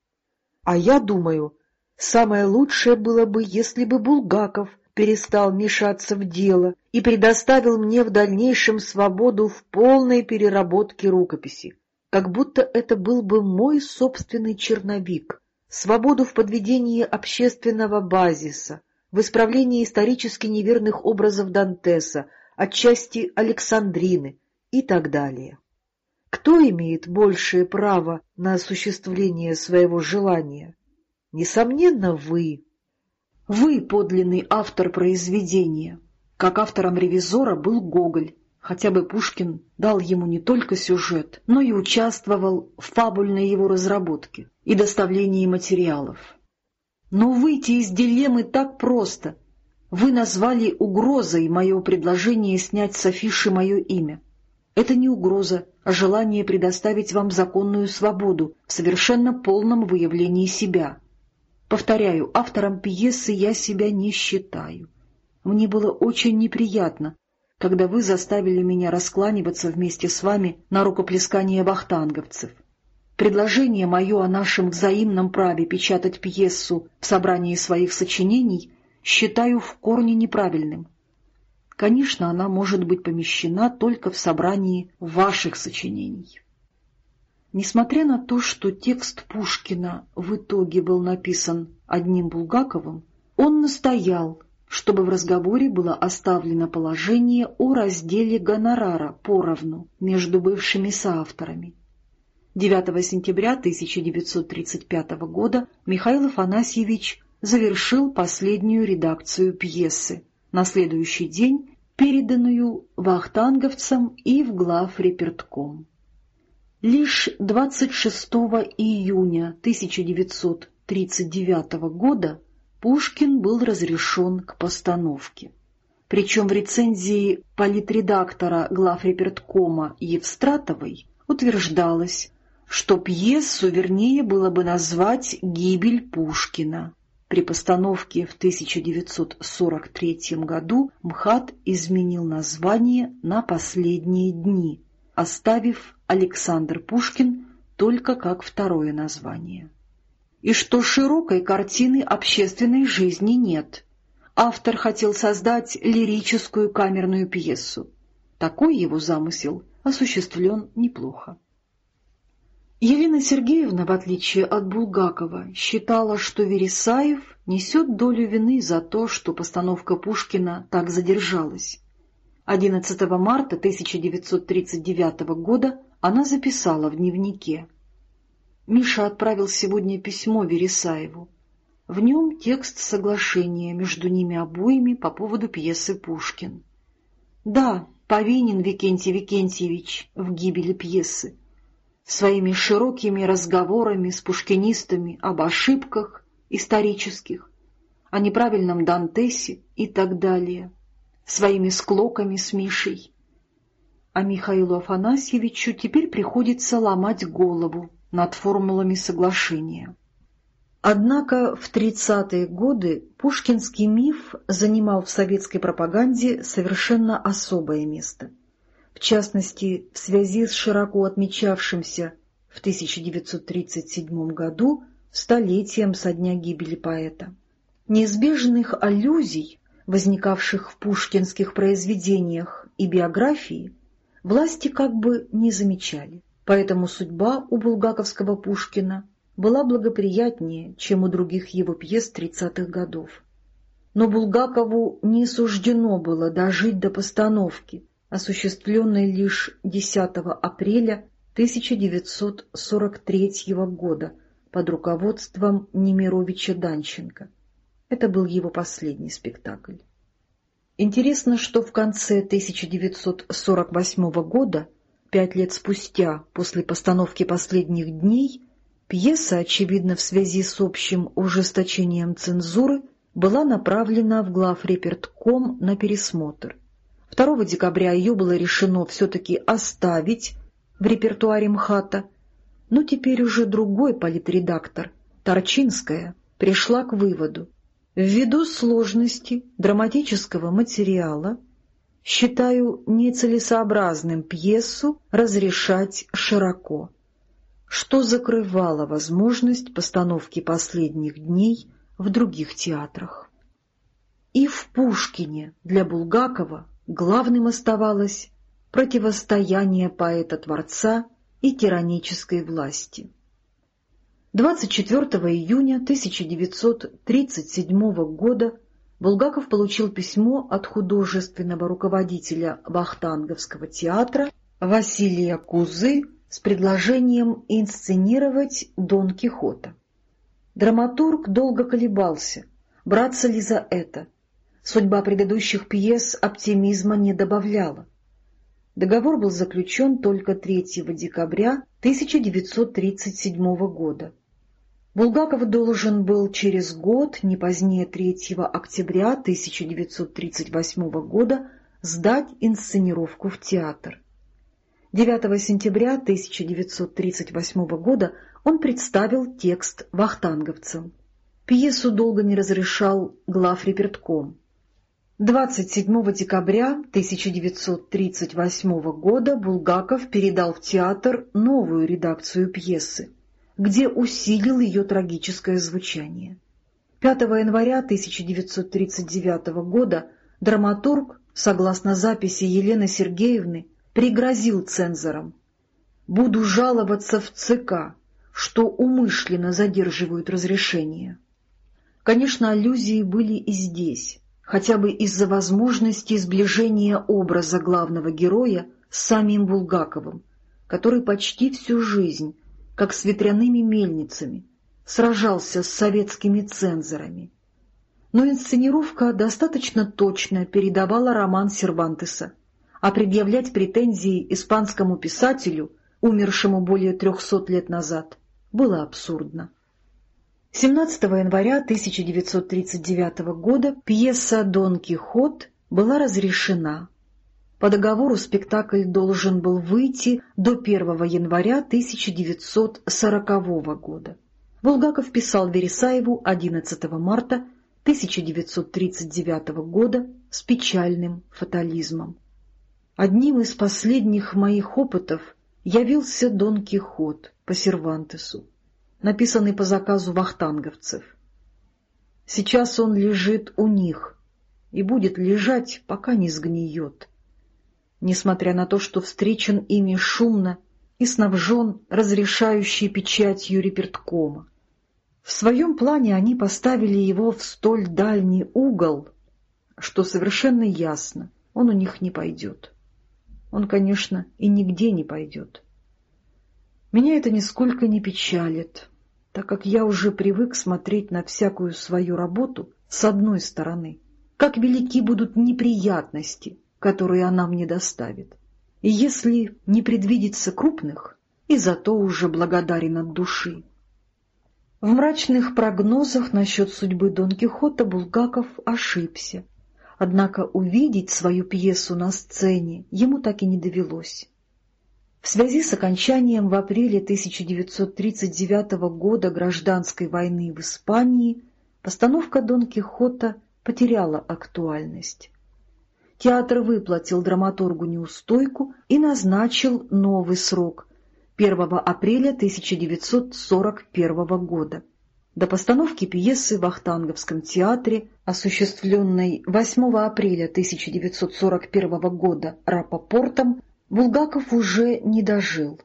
А я думаю, самое лучшее было бы, если бы Булгаков перестал мешаться в дело и предоставил мне в дальнейшем свободу в полной переработке рукописи, как будто это был бы мой собственный черновик, свободу в подведении общественного базиса, в исправлении исторически неверных образов Дантеса, отчасти Александрины и так далее. Кто имеет большее право на осуществление своего желания? Несомненно, вы. Вы подлинный автор произведения. Как автором «Ревизора» был Гоголь, хотя бы Пушкин дал ему не только сюжет, но и участвовал в фабульной его разработке и доставлении материалов. Но выйти из дилеммы так просто. Вы назвали угрозой мое предложение снять с афиши мое имя. Это не угроза, а желание предоставить вам законную свободу в совершенно полном выявлении себя. Повторяю, автором пьесы я себя не считаю. Мне было очень неприятно, когда вы заставили меня раскланиваться вместе с вами на рукоплескание вахтанговцев. Предложение мое о нашем взаимном праве печатать пьесу в собрании своих сочинений считаю в корне неправильным. Конечно, она может быть помещена только в собрании ваших сочинений. Несмотря на то, что текст Пушкина в итоге был написан одним Булгаковым, он настоял, чтобы в разговоре было оставлено положение о разделе гонорара поровну между бывшими соавторами. 9 сентября 1935 года Михаил Афанасьевич завершил последнюю редакцию пьесы, на следующий день переданную вахтанговцам и в глав репертком. Лишь 26 июня 1939 года Пушкин был разрешен к постановке. Причем в рецензии политредактора главреперткома Евстратовой утверждалось, что пьесу вернее было бы назвать «Гибель Пушкина». При постановке в 1943 году МХАТ изменил название на «Последние дни», оставив Александр Пушкин только как второе название и что широкой картины общественной жизни нет. Автор хотел создать лирическую камерную пьесу. Такой его замысел осуществлен неплохо. Елена Сергеевна, в отличие от Булгакова, считала, что Вересаев несет долю вины за то, что постановка Пушкина так задержалась. 11 марта 1939 года она записала в дневнике Миша отправил сегодня письмо Вересаеву. В нем текст соглашения между ними обоими по поводу пьесы «Пушкин». Да, повинен Викентий Викентьевич в гибели пьесы. Своими широкими разговорами с пушкинистами об ошибках исторических, о неправильном Дантесе и так далее, своими склоками с Мишей. А Михаилу Афанасьевичу теперь приходится ломать голову, над формулами соглашения. Однако в 30-е годы пушкинский миф занимал в советской пропаганде совершенно особое место. В частности, в связи с широко отмечавшимся в 1937 году столетием со дня гибели поэта. Неизбежных аллюзий, возникавших в пушкинских произведениях и биографии, власти как бы не замечали. Поэтому судьба у булгаковского Пушкина была благоприятнее, чем у других его пьес тридцатых годов. Но Булгакову не суждено было дожить до постановки, осуществленной лишь 10 апреля 1943 года под руководством Немировича Данченко. Это был его последний спектакль. Интересно, что в конце 1948 года, пять лет спустя, после постановки «Последних дней», пьеса, очевидно, в связи с общим ужесточением цензуры, была направлена в главрепертком на пересмотр. 2 декабря ее было решено все-таки оставить в репертуаре МХАТа, но теперь уже другой политредактор, Торчинская, пришла к выводу, Ввиду сложности драматического материала считаю нецелесообразным пьесу разрешать широко, что закрывало возможность постановки последних дней в других театрах. И в Пушкине для Булгакова главным оставалось противостояние поэта-творца и тиранической власти. 24 июня 1937 года Булгаков получил письмо от художественного руководителя Вахтанговского театра Василия Кузы с предложением инсценировать Дон Кихота. Драматург долго колебался, браться ли за это. Судьба предыдущих пьес оптимизма не добавляла. Договор был заключен только 3 декабря 1937 года. Булгаков должен был через год, не позднее 3 октября 1938 года, сдать инсценировку в театр. 9 сентября 1938 года он представил текст вахтанговцам. Пьесу долго не разрешал главрепертком. 27 декабря 1938 года Булгаков передал в театр новую редакцию пьесы где усилил ее трагическое звучание. 5 января 1939 года драматург, согласно записи Елены Сергеевны, пригрозил цензорам «Буду жаловаться в ЦК, что умышленно задерживают разрешение». Конечно, аллюзии были и здесь, хотя бы из-за возможности сближения образа главного героя с самим Булгаковым, который почти всю жизнь как с ветряными мельницами, сражался с советскими цензорами. Но инсценировка достаточно точно передавала роман Сервантеса, а предъявлять претензии испанскому писателю, умершему более трехсот лет назад, было абсурдно. 17 января 1939 года пьеса «Дон Кихот» была разрешена, по договору спектакль должен был выйти до 1 января 1940 года. Булгаков писал Вересаеву 11 марта 1939 года с печальным фатализмом. Одним из последних моих опытов явился Дон Кихот по Сервантесу, написанный по заказу вахтанговцев. Сейчас он лежит у них и будет лежать, пока не сгниет несмотря на то, что встречен ими шумно и снабжен разрешающей печатью реперткома. В своем плане они поставили его в столь дальний угол, что совершенно ясно, он у них не пойдет. Он, конечно, и нигде не пойдет. Меня это нисколько не печалит, так как я уже привык смотреть на всякую свою работу с одной стороны, как велики будут неприятности, которые она мне доставит. И если не предвидится крупных, и зато уже благодарен от души. В мрачных прогнозах насчет судьбы Дон Кихота Булгаков ошибся, однако увидеть свою пьесу на сцене ему так и не довелось. В связи с окончанием в апреле 1939 года гражданской войны в Испании постановка Дон Кихота потеряла актуальность. театр выплатил драматургу неустойку и назначил новый срок — 1 апреля 1941 года. До постановки пьесы в Ахтанговском театре, осуществленной 8 апреля 1941 года Рапопортом, Булгаков уже не дожил.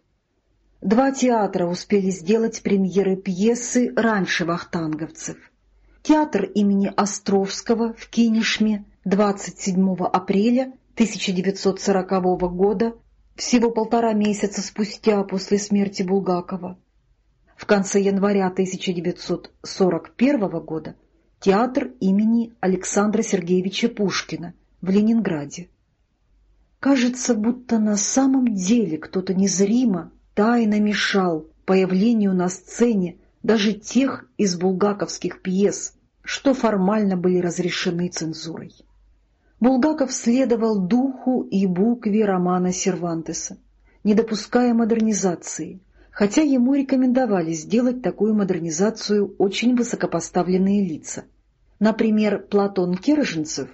Два театра успели сделать премьеры пьесы раньше вахтанговцев. Театр имени Островского в Кинешме 27 апреля 1940 года, всего полтора месяца спустя после смерти Булгакова. В конце января 1941 года театр имени Александра Сергеевича Пушкина в Ленинграде. Кажется, будто на самом деле кто-то незримо тайно мешал появлению на сцене даже тех из булгаковских пьес, что формально были разрешены цензурой. Булгаков следовал духу и букве романа Сервантеса, не допуская модернизации, хотя ему рекомендовали сделать такую модернизацию очень высокопоставленные лица. Например, Платон Керженцев,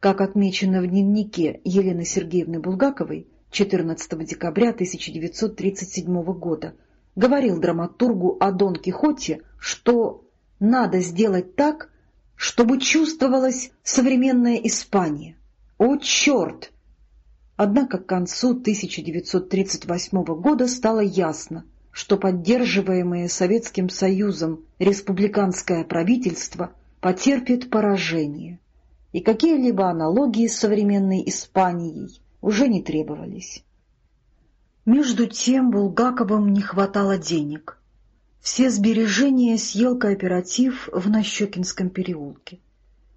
как отмечено в дневнике Елены Сергеевны Булгаковой, 14 декабря 1937 года, говорил драматургу о Дон Кихоте, что надо сделать так, чтобы чувствовалась современная Испания. О, черт! Однако к концу 1938 года стало ясно, что поддерживаемое Советским Союзом республиканское правительство потерпит поражение, и какие-либо аналогии с современной Испанией уже не требовались. Между тем Булгаковым не хватало денег. Все сбережения съел кооператив в Нащекинском переулке.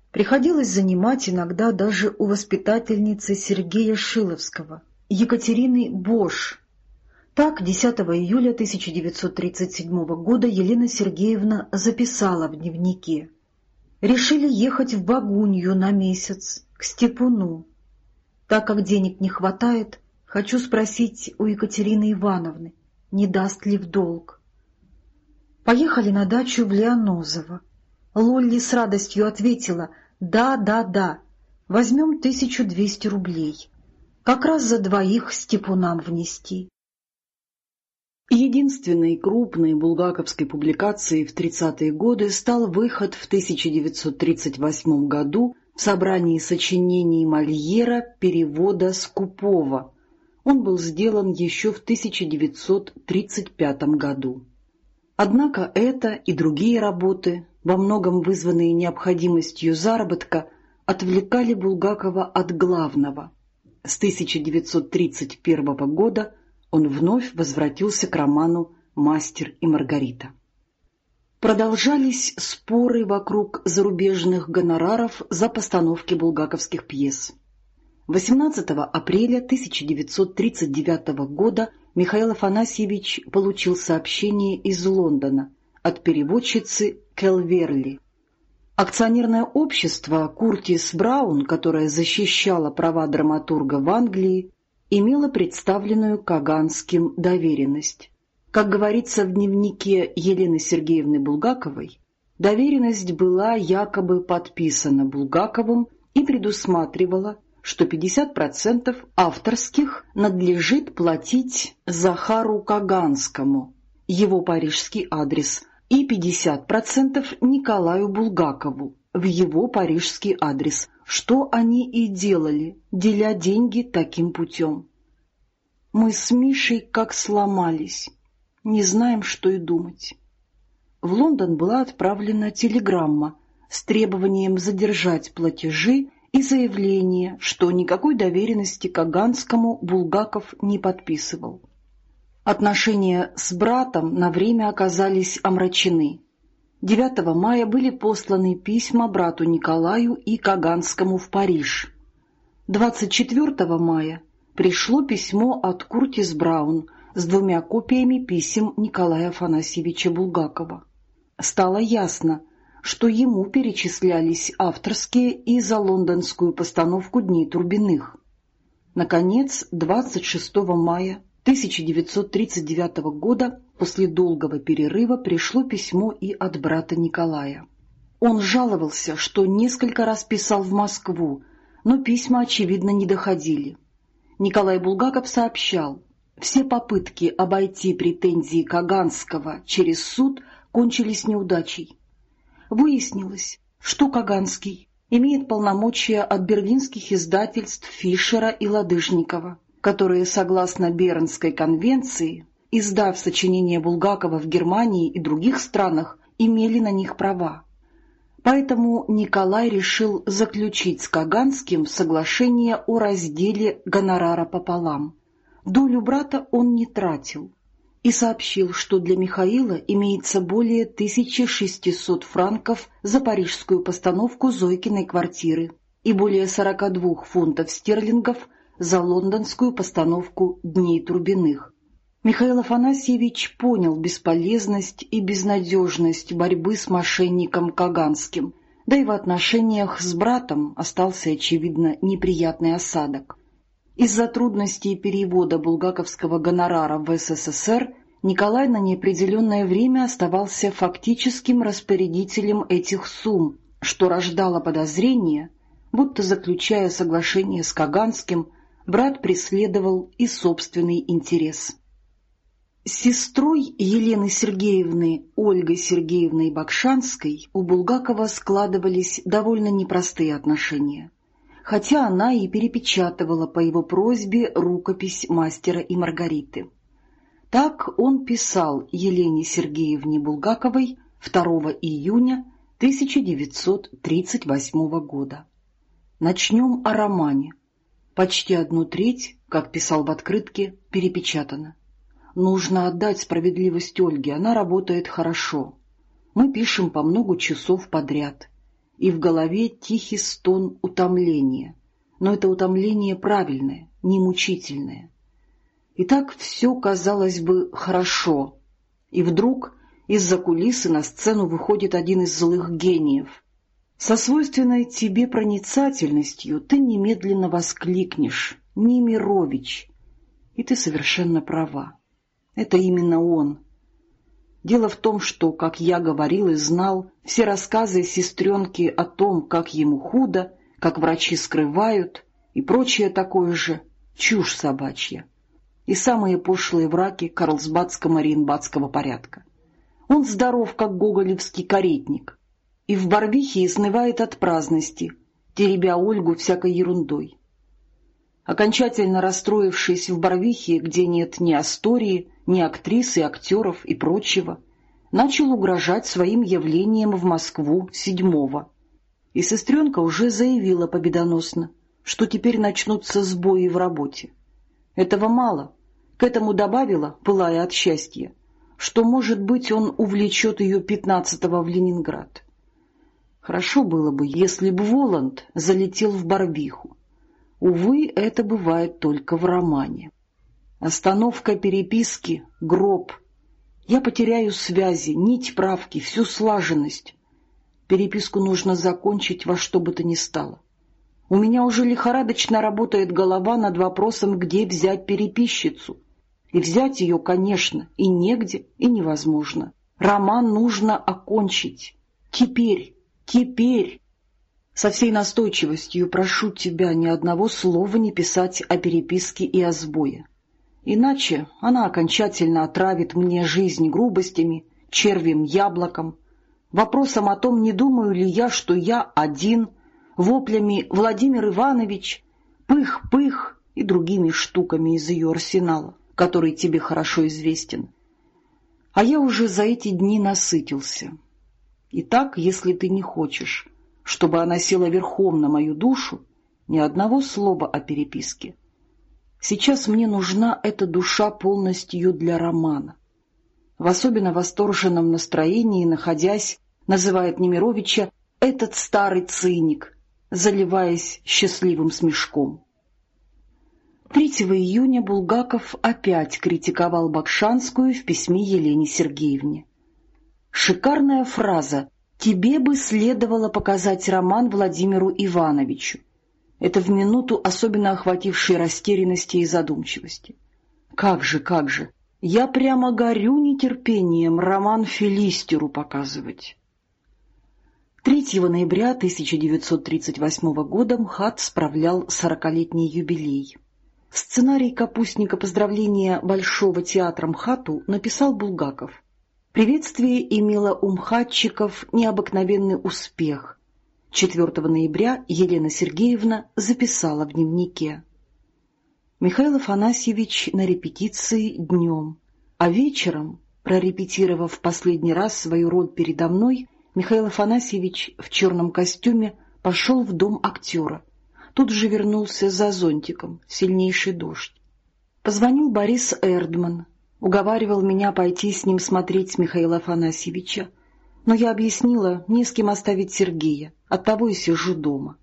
Приходилось занимать иногда даже у воспитательницы Сергея Шиловского, Екатерины Бош. Так, 10 июля 1937 года Елена Сергеевна записала в дневнике. «Решили ехать в Багунью на месяц, к Степуну. Так как денег не хватает, хочу спросить у Екатерины Ивановны, не даст ли в долг. Поехали на дачу в Леонозово. Лолли с радостью ответила «Да, да, да, возьмем 1200 рублей. Как раз за двоих степунам внести». Единственной крупной булгаковской публикацией в 30-е годы стал выход в 1938 году в собрании сочинений Мольера перевода Скупова. Он был сделан еще в 1935 году. Однако это и другие работы, во многом вызванные необходимостью заработка, отвлекали Булгакова от главного. С 1931 года он вновь возвратился к роману «Мастер и Маргарита». Продолжались споры вокруг зарубежных гонораров за постановки булгаковских пьес. 18 апреля 1939 года Михаил Афанасьевич получил сообщение из Лондона от переводчицы Келверли. Акционерное общество Куртис Браун, которое защищало права драматурга в Англии, имело представленную Каганским доверенность. Как говорится в дневнике Елены Сергеевны Булгаковой, доверенность была якобы подписана Булгаковым и предусматривала, что 50% авторских надлежит платить Захару Каганскому, его парижский адрес, и 50% Николаю Булгакову, в его парижский адрес, что они и делали, деля деньги таким путем. Мы с Мишей как сломались не знаем, что и думать. В Лондон была отправлена телеграмма с требованием задержать платежи и заявление, что никакой доверенности Каганскому Булгаков не подписывал. Отношения с братом на время оказались омрачены. 9 мая были посланы письма брату Николаю и Каганскому в Париж. 24 мая пришло письмо от Куртис Браун – с двумя копиями писем Николая Афанасьевича Булгакова. Стало ясно, что ему перечислялись авторские и за лондонскую постановку «Дней Турбиных». Наконец, 26 мая 1939 года после долгого перерыва пришло письмо и от брата Николая. Он жаловался, что несколько раз писал в Москву, но письма, очевидно, не доходили. Николай Булгаков сообщал, все попытки обойти претензии Каганского через суд кончились неудачей. Выяснилось, что Каганский имеет полномочия от берлинских издательств Фишера и Ладыжникова, которые, согласно Бернской конвенции, издав сочинения Булгакова в Германии и других странах, имели на них права. Поэтому Николай решил заключить с Каганским соглашение о разделе гонорара пополам. Долю брата он не тратил и сообщил, что для Михаила имеется более 1600 франков за парижскую постановку Зойкиной квартиры и более 42 фунтов стерлингов за лондонскую постановку «Дней Турбиных». Михаил Афанасьевич понял бесполезность и безнадежность борьбы с мошенником Каганским, да и в отношениях с братом остался, очевидно, неприятный осадок. Из-за трудностей перевода булгаковского гонорара в СССР Николай на неопределенное время оставался фактическим распорядителем этих сумм, что рождало подозрение, будто, заключая соглашение с Каганским, брат преследовал и собственный интерес. С сестрой Елены Сергеевны, Ольгой Сергеевной Бакшанской, у Булгакова складывались довольно непростые отношения, хотя она и перепечатывала по его просьбе рукопись мастера и Маргариты. Так он писал Елене Сергеевне Булгаковой 2 июня 1938 года. Начнем о романе. Почти одну треть, как писал в открытке, перепечатано. Нужно отдать справедливость Ольге, она работает хорошо. Мы пишем по много часов подряд, и в голове тихий стон утомления. Но это утомление правильное, не мучительное. И так все, казалось бы, хорошо. И вдруг из-за кулисы на сцену выходит один из злых гениев. Со свойственной тебе проницательностью ты немедленно воскликнешь «Немирович!» И ты совершенно права. Это именно он. Дело в том, что, как я говорил и знал, все рассказы сестренки о том, как ему худо, как врачи скрывают и прочее такое же, чушь собачья. И самые пошлые враки карлсбадско-мариенбадского порядка. Он здоров, как гоголевский каретник, и в Барвихе изнывает от праздности, теребя Ольгу всякой ерундой. Окончательно расстроившись в Барвихе, где нет ни Астории, ни актрис и актеров и прочего, начал угрожать своим явлением в Москву седьмого. И сестренка уже заявила победоносно, что теперь начнутся сбои в работе. Этого мало. К этому добавила, пылая от счастья, что, может быть, он увлечет ее пятнадцатого в Ленинград. Хорошо было бы, если бы Воланд залетел в Барвиху. Увы, это бывает только в романе. Остановка переписки — гроб. Я потеряю связи, нить правки, всю слаженность. Переписку нужно закончить во что бы то ни стало. У меня уже лихорадочно работает голова над вопросом, где взять переписчицу. И взять ее, конечно, и негде, и невозможно. Роман нужно окончить. Теперь, теперь. Со всей настойчивостью прошу тебя ни одного слова не писать о переписке и о сбое. Иначе она окончательно отравит мне жизнь грубостями, червем яблоком, вопросом о том, не думаю ли я, что я один, воплями «Владимир Иванович», «Пых-пых» и другими штуками из ее арсенала, который тебе хорошо известен. А я уже за эти дни насытился. Итак, если ты не хочешь, чтобы она села верхом на мою душу, ни одного слова о переписке. Сейчас мне нужна эта душа полностью для романа. В особенно восторженном настроении, находясь, называет Немировича «этот старый циник», заливаясь счастливым смешком. 3 июня Булгаков опять критиковал Бакшанскую в письме Елене Сергеевне. Шикарная фраза «Тебе бы следовало показать роман Владимиру Ивановичу. Это в минуту особенно охватившей растерянности и задумчивости. Как же, как же! Я прямо горю нетерпением роман Филистеру показывать. 3 ноября 1938 года МХАТ справлял сорокалетний юбилей. Сценарий капустника поздравления Большого театра МХАТу написал Булгаков. Приветствие имело у МХАТчиков необыкновенный успех. 4 ноября Елена Сергеевна записала в дневнике. Михаил Афанасьевич на репетиции днем, а вечером, прорепетировав последний раз свою роль передо мной, Михаил Афанасьевич в черном костюме пошел в дом актера. Тут же вернулся за зонтиком, сильнейший дождь. Позвонил Борис Эрдман, уговаривал меня пойти с ним смотреть Михаила Афанасьевича, но я объяснила, не с кем оставить Сергея, оттого и сижу дома.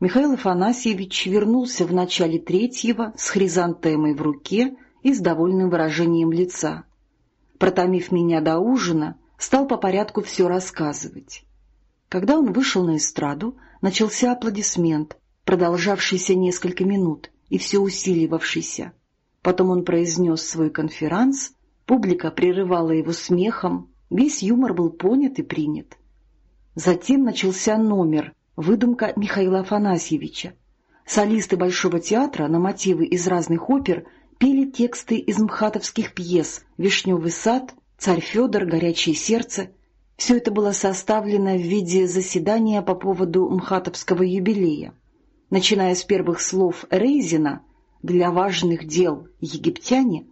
Михаил Афанасьевич вернулся в начале третьего с хризантемой в руке и с довольным выражением лица. Протомив меня до ужина, стал по порядку все рассказывать. Когда он вышел на эстраду, начался аплодисмент, продолжавшийся несколько минут и все усиливавшийся. Потом он произнес свой конферанс, публика прерывала его смехом, весь юмор был понят и принят. Затем начался номер, выдумка Михаила Афанасьевича. Солисты Большого театра на мотивы из разных опер пели тексты из мхатовских пьес «Вишневый сад», «Царь Федор», «Горячее сердце». Все это было составлено в виде заседания по поводу мхатовского юбилея. Начиная с первых слов Рейзина «Для важных дел египтяне»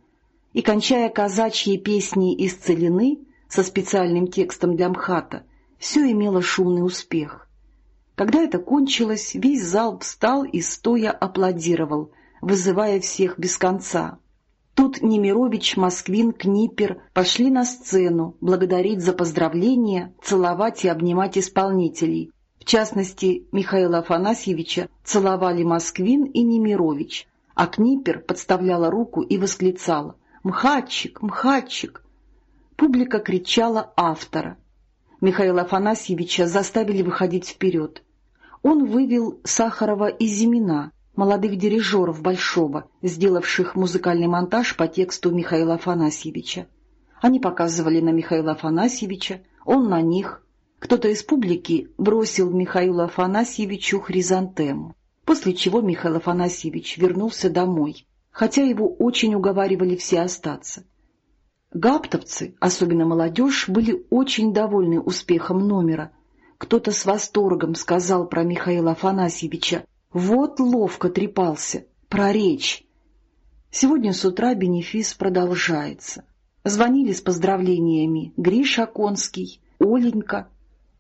и кончая казачьей песней из Целины со специальным текстом для МХАТа, все имело шумный успех. Когда это кончилось, весь зал встал и стоя аплодировал, вызывая всех без конца. Тут Немирович, Москвин, Книпер пошли на сцену благодарить за поздравления, целовать и обнимать исполнителей. В частности, Михаила Афанасьевича целовали Москвин и Немирович, а Книпер подставляла руку и восклицала «Мхатчик! Мхатчик!». Публика кричала автора. Михаила Афанасьевича заставили выходить вперед. Он вывел Сахарова и Зимина, молодых дирижеров Большого, сделавших музыкальный монтаж по тексту Михаила Афанасьевича. Они показывали на Михаила Афанасьевича, он на них. Кто-то из публики бросил Михаилу Афанасьевичу хризантему, после чего Михаил Афанасьевич вернулся домой, хотя его очень уговаривали все остаться. Гаптовцы, особенно молодежь, были очень довольны успехом номера. Кто-то с восторгом сказал про Михаила Афанасьевича, вот ловко трепался. Про речь. Сегодня с утра бенефис продолжается. Звонили с поздравлениями Гриша Конский, Оленька,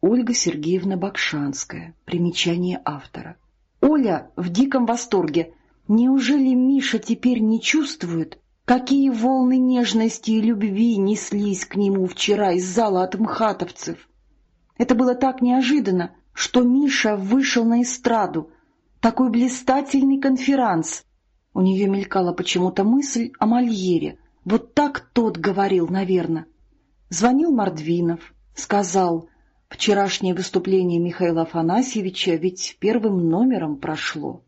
Ольга Сергеевна Бакшанская. Примечание автора. Оля в диком восторге. Неужели Миша теперь не чувствует, какие волны нежности и любви неслись к нему вчера из зала от мхатовцев? Это было так неожиданно, что Миша вышел на эстраду, такой блистательный конферанс. У нее мелькала почему-то мысль о Мольере. Вот так тот говорил, наверное. Звонил Мордвинов, сказал, вчерашнее выступление Михаила Афанасьевича ведь первым номером прошло.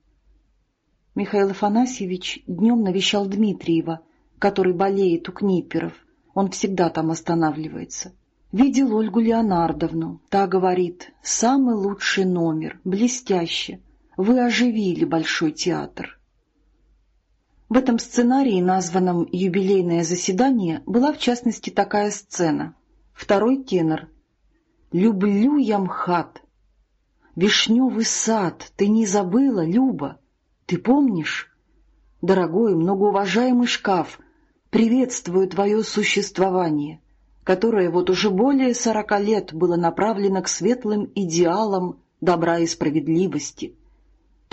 Михаил Афанасьевич днем навещал Дмитриева, который болеет у Книперов. Он всегда там останавливается. Видел Ольгу Леонардовну. Та говорит, самый лучший номер, блестяще вы оживили Большой театр. В этом сценарии, названном «Юбилейное заседание», была в частности такая сцена. Второй тенор. «Люблю я МХАТ. Вишневый сад, ты не забыла, Люба? Ты помнишь? Дорогой, многоуважаемый шкаф, приветствую твое существование, которое вот уже более сорока лет было направлено к светлым идеалам добра и справедливости»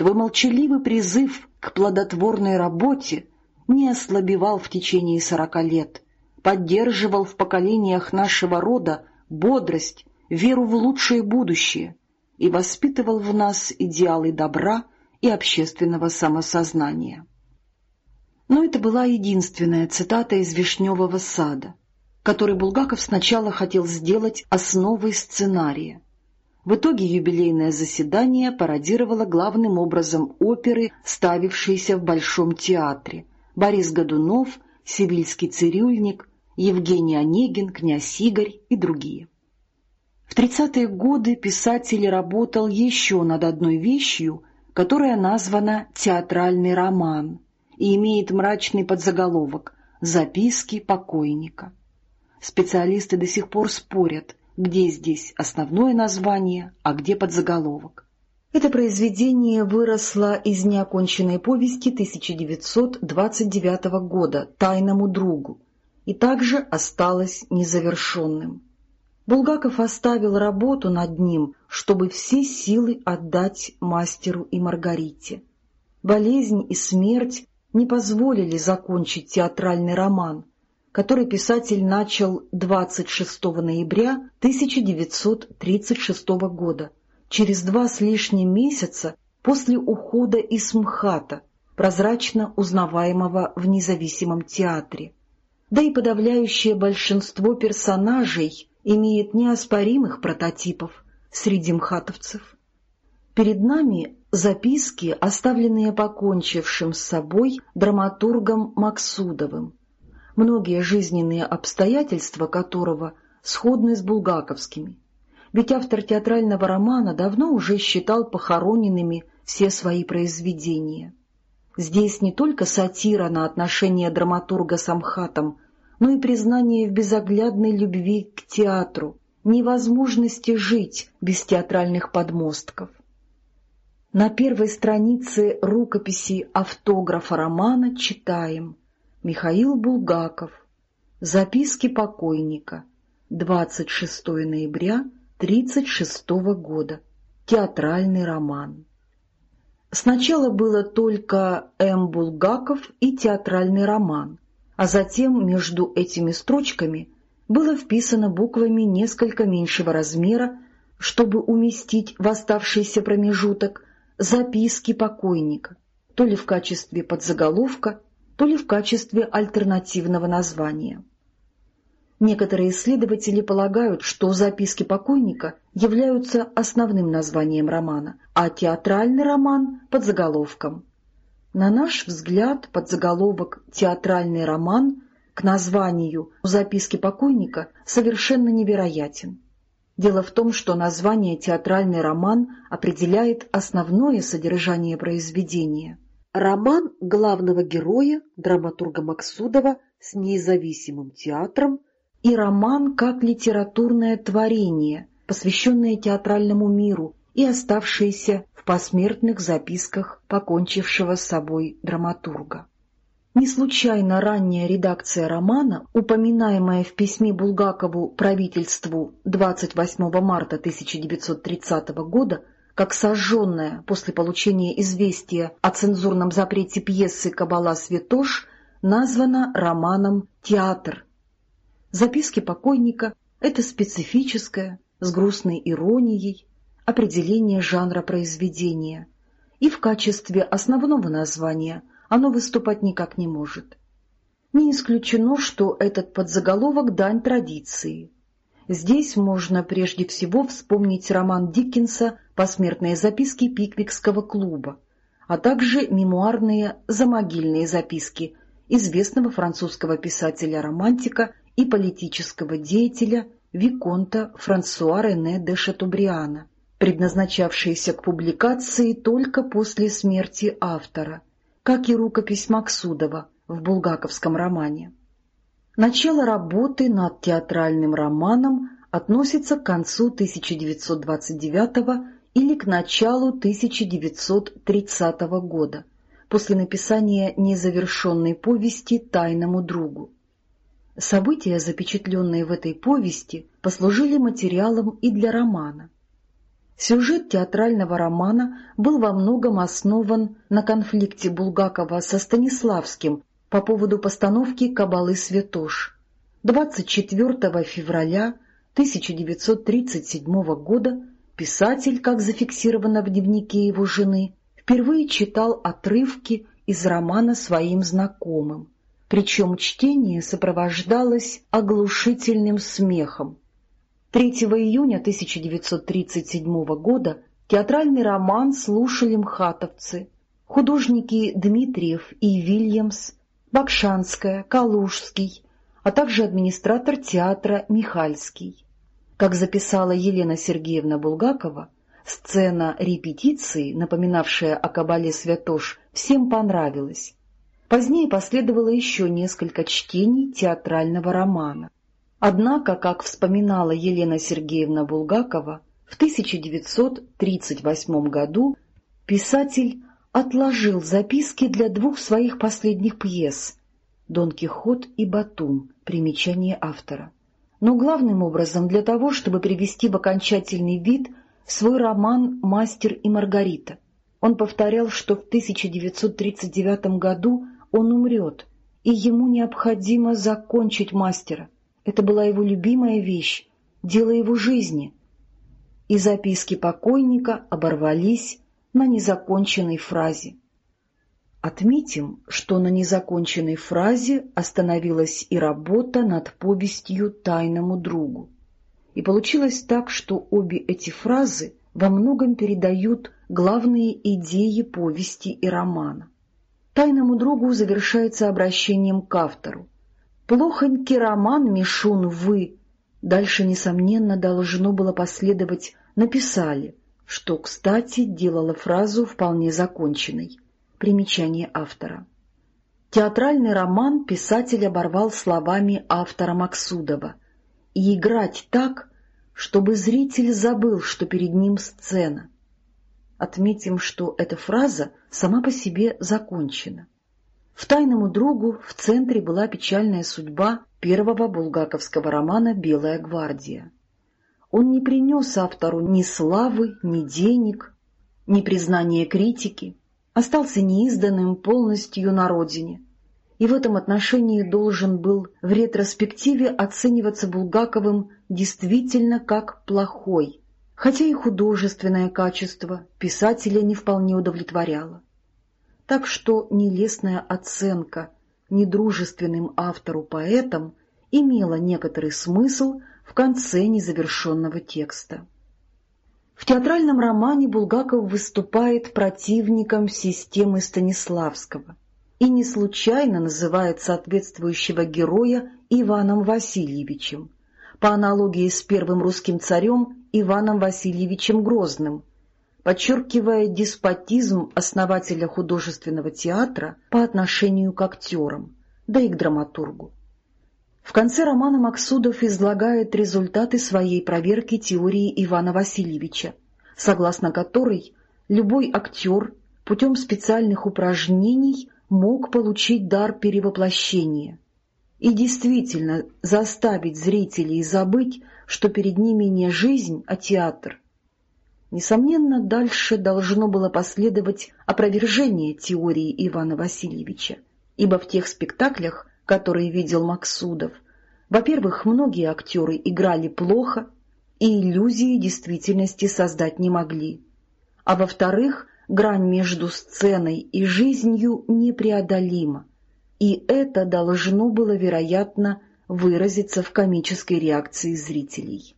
Твой молчаливый призыв к плодотворной работе не ослабевал в течение сорока лет, поддерживал в поколениях нашего рода бодрость, веру в лучшее будущее и воспитывал в нас идеалы добра и общественного самосознания. Но это была единственная цитата из «Вишневого сада», который Булгаков сначала хотел сделать основой сценария. В итоге юбилейное заседание пародировало главным образом оперы, ставившиеся в Большом театре. Борис Годунов, Сивильский цирюльник, Евгений Онегин, князь Игорь и другие. В 30-е годы писатель работал еще над одной вещью, которая названа «Театральный роман» и имеет мрачный подзаголовок «Записки покойника». Специалисты до сих пор спорят, где здесь основное название, а где подзаголовок. Это произведение выросло из неоконченной повести 1929 года «Тайному другу» и также осталось незавершенным. Булгаков оставил работу над ним, чтобы все силы отдать мастеру и Маргарите. Болезнь и смерть не позволили закончить театральный роман, который писатель начал 26 ноября 1936 года, через два с лишним месяца после ухода из МХАТа, прозрачно узнаваемого в независимом театре. Да и подавляющее большинство персонажей имеет неоспоримых прототипов среди мхатовцев. Перед нами записки, оставленные покончившим с собой драматургом Максудовым, многие жизненные обстоятельства которого сходны с булгаковскими. Ведь автор театрального романа давно уже считал похороненными все свои произведения. Здесь не только сатира на отношения драматурга с Амхатом, но и признание в безоглядной любви к театру, невозможности жить без театральных подмостков. На первой странице рукописи автографа романа читаем. Михаил Булгаков. Записки покойника. 26 ноября 1936 года. Театральный роман. Сначала было только М. Булгаков и театральный роман, а затем между этими строчками было вписано буквами несколько меньшего размера, чтобы уместить в оставшийся промежуток записки покойника, то ли в качестве подзаголовка, то ли в качестве альтернативного названия. Некоторые исследователи полагают, что записки покойника являются основным названием романа, а театральный роман — подзаголовком. На наш взгляд, подзаголовок «Театральный роман» к названию записки покойника совершенно невероятен. Дело в том, что название «театральный роман» определяет основное содержание произведения. Роман главного героя, драматурга Максудова, с независимым театром и роман как литературное творение, посвященное театральному миру и оставшееся в посмертных записках покончившего с собой драматурга. Не случайно ранняя редакция романа, упоминаемая в письме Булгакову правительству 28 марта 1930 года, как сожженная после получения известия о цензурном запрете пьесы «Кабала Святош», названа романом «Театр». Записки покойника — это специфическое, с грустной иронией, определение жанра произведения, и в качестве основного названия оно выступать никак не может. Не исключено, что этот подзаголовок — дань традиции. Здесь можно прежде всего вспомнить роман Диккенса «Посмертные записки Пиквикского клуба», а также мемуарные «Замогильные записки» известного французского писателя-романтика и политического деятеля Виконта Франсуа Рене де Шатубриана предназначавшиеся к публикации только после смерти автора, как и рукопись Максудова в булгаковском романе. Начало работы над театральным романом относится к концу 1929 или к началу 1930 года, после написания незавершенной повести «Тайному другу». События, запечатленные в этой повести, послужили материалом и для романа. Сюжет театрального романа был во многом основан на конфликте Булгакова со Станиславским по поводу постановки «Кабалы Святош». 24 февраля 1937 года писатель, как зафиксировано в дневнике его жены, впервые читал отрывки из романа своим знакомым. Причем чтение сопровождалось оглушительным смехом. 3 июня 1937 года театральный роман слушали мхатовцы, художники Дмитриев и Вильямс, Бакшанская, Калужский, а также администратор театра Михальский. Как записала Елена Сергеевна Булгакова, сцена репетиции, напоминавшая о кабале «Святош», всем понравилась. Позднее последовало еще несколько чтений театрального романа. Однако, как вспоминала Елена Сергеевна Булгакова, в 1938 году писатель отложил записки для двух своих последних пьес «Дон Кихот» и «Батум» примечание автора но главным образом для того, чтобы привести в окончательный вид свой роман «Мастер и Маргарита». Он повторял, что в 1939 году он умрет, и ему необходимо закончить мастера. Это была его любимая вещь, дело его жизни. И записки покойника оборвались на незаконченной фразе. Отметим, что на незаконченной фразе остановилась и работа над повестью тайному другу. И получилось так, что обе эти фразы во многом передают главные идеи повести и романа. Тайному другу завершается обращением к автору. «Плохонький роман, Мишун, вы!» Дальше, несомненно, должно было последовать «написали», что, кстати, делало фразу вполне законченной. Примечание автора. Театральный роман писатель оборвал словами автора Максудова «И играть так, чтобы зритель забыл, что перед ним сцена». Отметим, что эта фраза сама по себе закончена. В «Тайному другу» в центре была печальная судьба первого булгаковского романа «Белая гвардия». Он не принес автору ни славы, ни денег, ни признания критики, остался неизданным полностью на родине, и в этом отношении должен был в ретроспективе оцениваться Булгаковым действительно как плохой, хотя и художественное качество писателя не вполне удовлетворяло. Так что нелестная оценка недружественным автору-поэтам имела некоторый смысл в конце незавершенного текста. В театральном романе Булгаков выступает противником системы Станиславского и не случайно называет соответствующего героя Иваном Васильевичем, по аналогии с первым русским царем Иваном Васильевичем Грозным, подчеркивая деспотизм основателя художественного театра по отношению к актерам, да и к драматургу. В конце романа Максудов излагает результаты своей проверки теории Ивана Васильевича, согласно которой любой актер путем специальных упражнений мог получить дар перевоплощения и действительно заставить зрителей забыть, что перед ними не жизнь, а театр. Несомненно, дальше должно было последовать опровержение теории Ивана Васильевича, ибо в тех спектаклях, который видел Максудов. Во-первых, многие актеры играли плохо и иллюзии действительности создать не могли. А во-вторых, грань между сценой и жизнью непреодолима, и это должно было, вероятно, выразиться в комической реакции зрителей.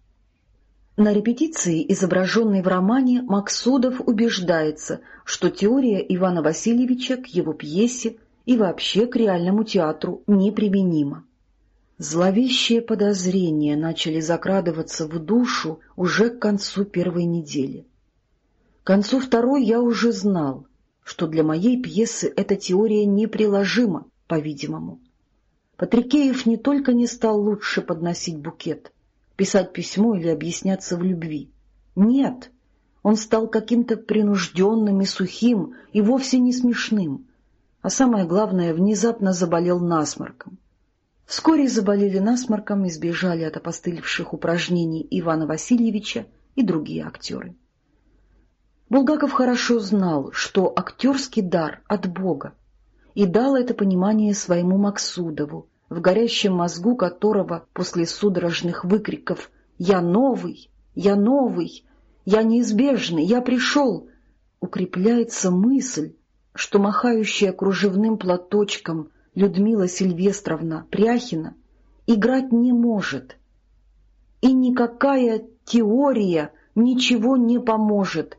На репетиции, изображенной в романе, Максудов убеждается, что теория Ивана Васильевича к его пьесе и вообще к реальному театру неприменимо. Зловещие подозрения начали закрадываться в душу уже к концу первой недели. К концу второй я уже знал, что для моей пьесы эта теория неприложима, по-видимому. Патрикеев не только не стал лучше подносить букет, писать письмо или объясняться в любви. Нет, он стал каким-то принужденным и сухим, и вовсе не смешным — а самое главное, внезапно заболел насморком. Вскоре заболели насморком и сбежали от опостылевших упражнений Ивана Васильевича и другие актеры. Булгаков хорошо знал, что актерский дар от Бога, и дал это понимание своему Максудову, в горящем мозгу которого после судорожных выкриков «Я новый! Я новый! Я неизбежный! Я пришел!» укрепляется мысль, что махающая кружевным платочком Людмила Сильвестровна Пряхина играть не может. И никакая теория ничего не поможет.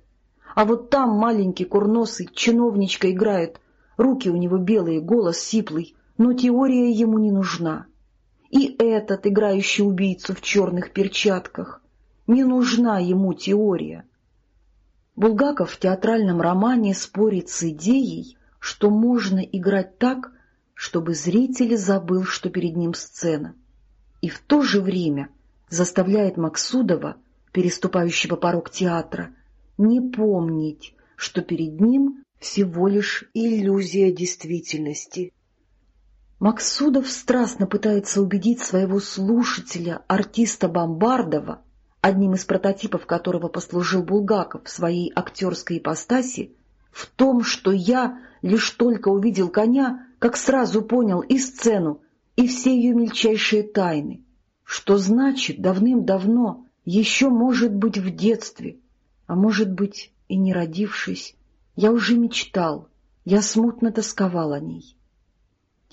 А вот там маленький курносый чиновничка играет, руки у него белые, голос сиплый, но теория ему не нужна. И этот, играющий убийцу в черных перчатках, не нужна ему теория. Булгаков в театральном романе спорит с идеей, что можно играть так, чтобы зритель забыл, что перед ним сцена, и в то же время заставляет Максудова, переступающего порог театра, не помнить, что перед ним всего лишь иллюзия действительности. Максудов страстно пытается убедить своего слушателя, артиста Бомбардова, одним из прототипов которого послужил Булгаков в своей актерской ипостаси, в том, что я лишь только увидел коня, как сразу понял и сцену, и все ее мельчайшие тайны, что значит давным-давно, еще может быть в детстве, а может быть и не родившись, я уже мечтал, я смутно тосковал о ней.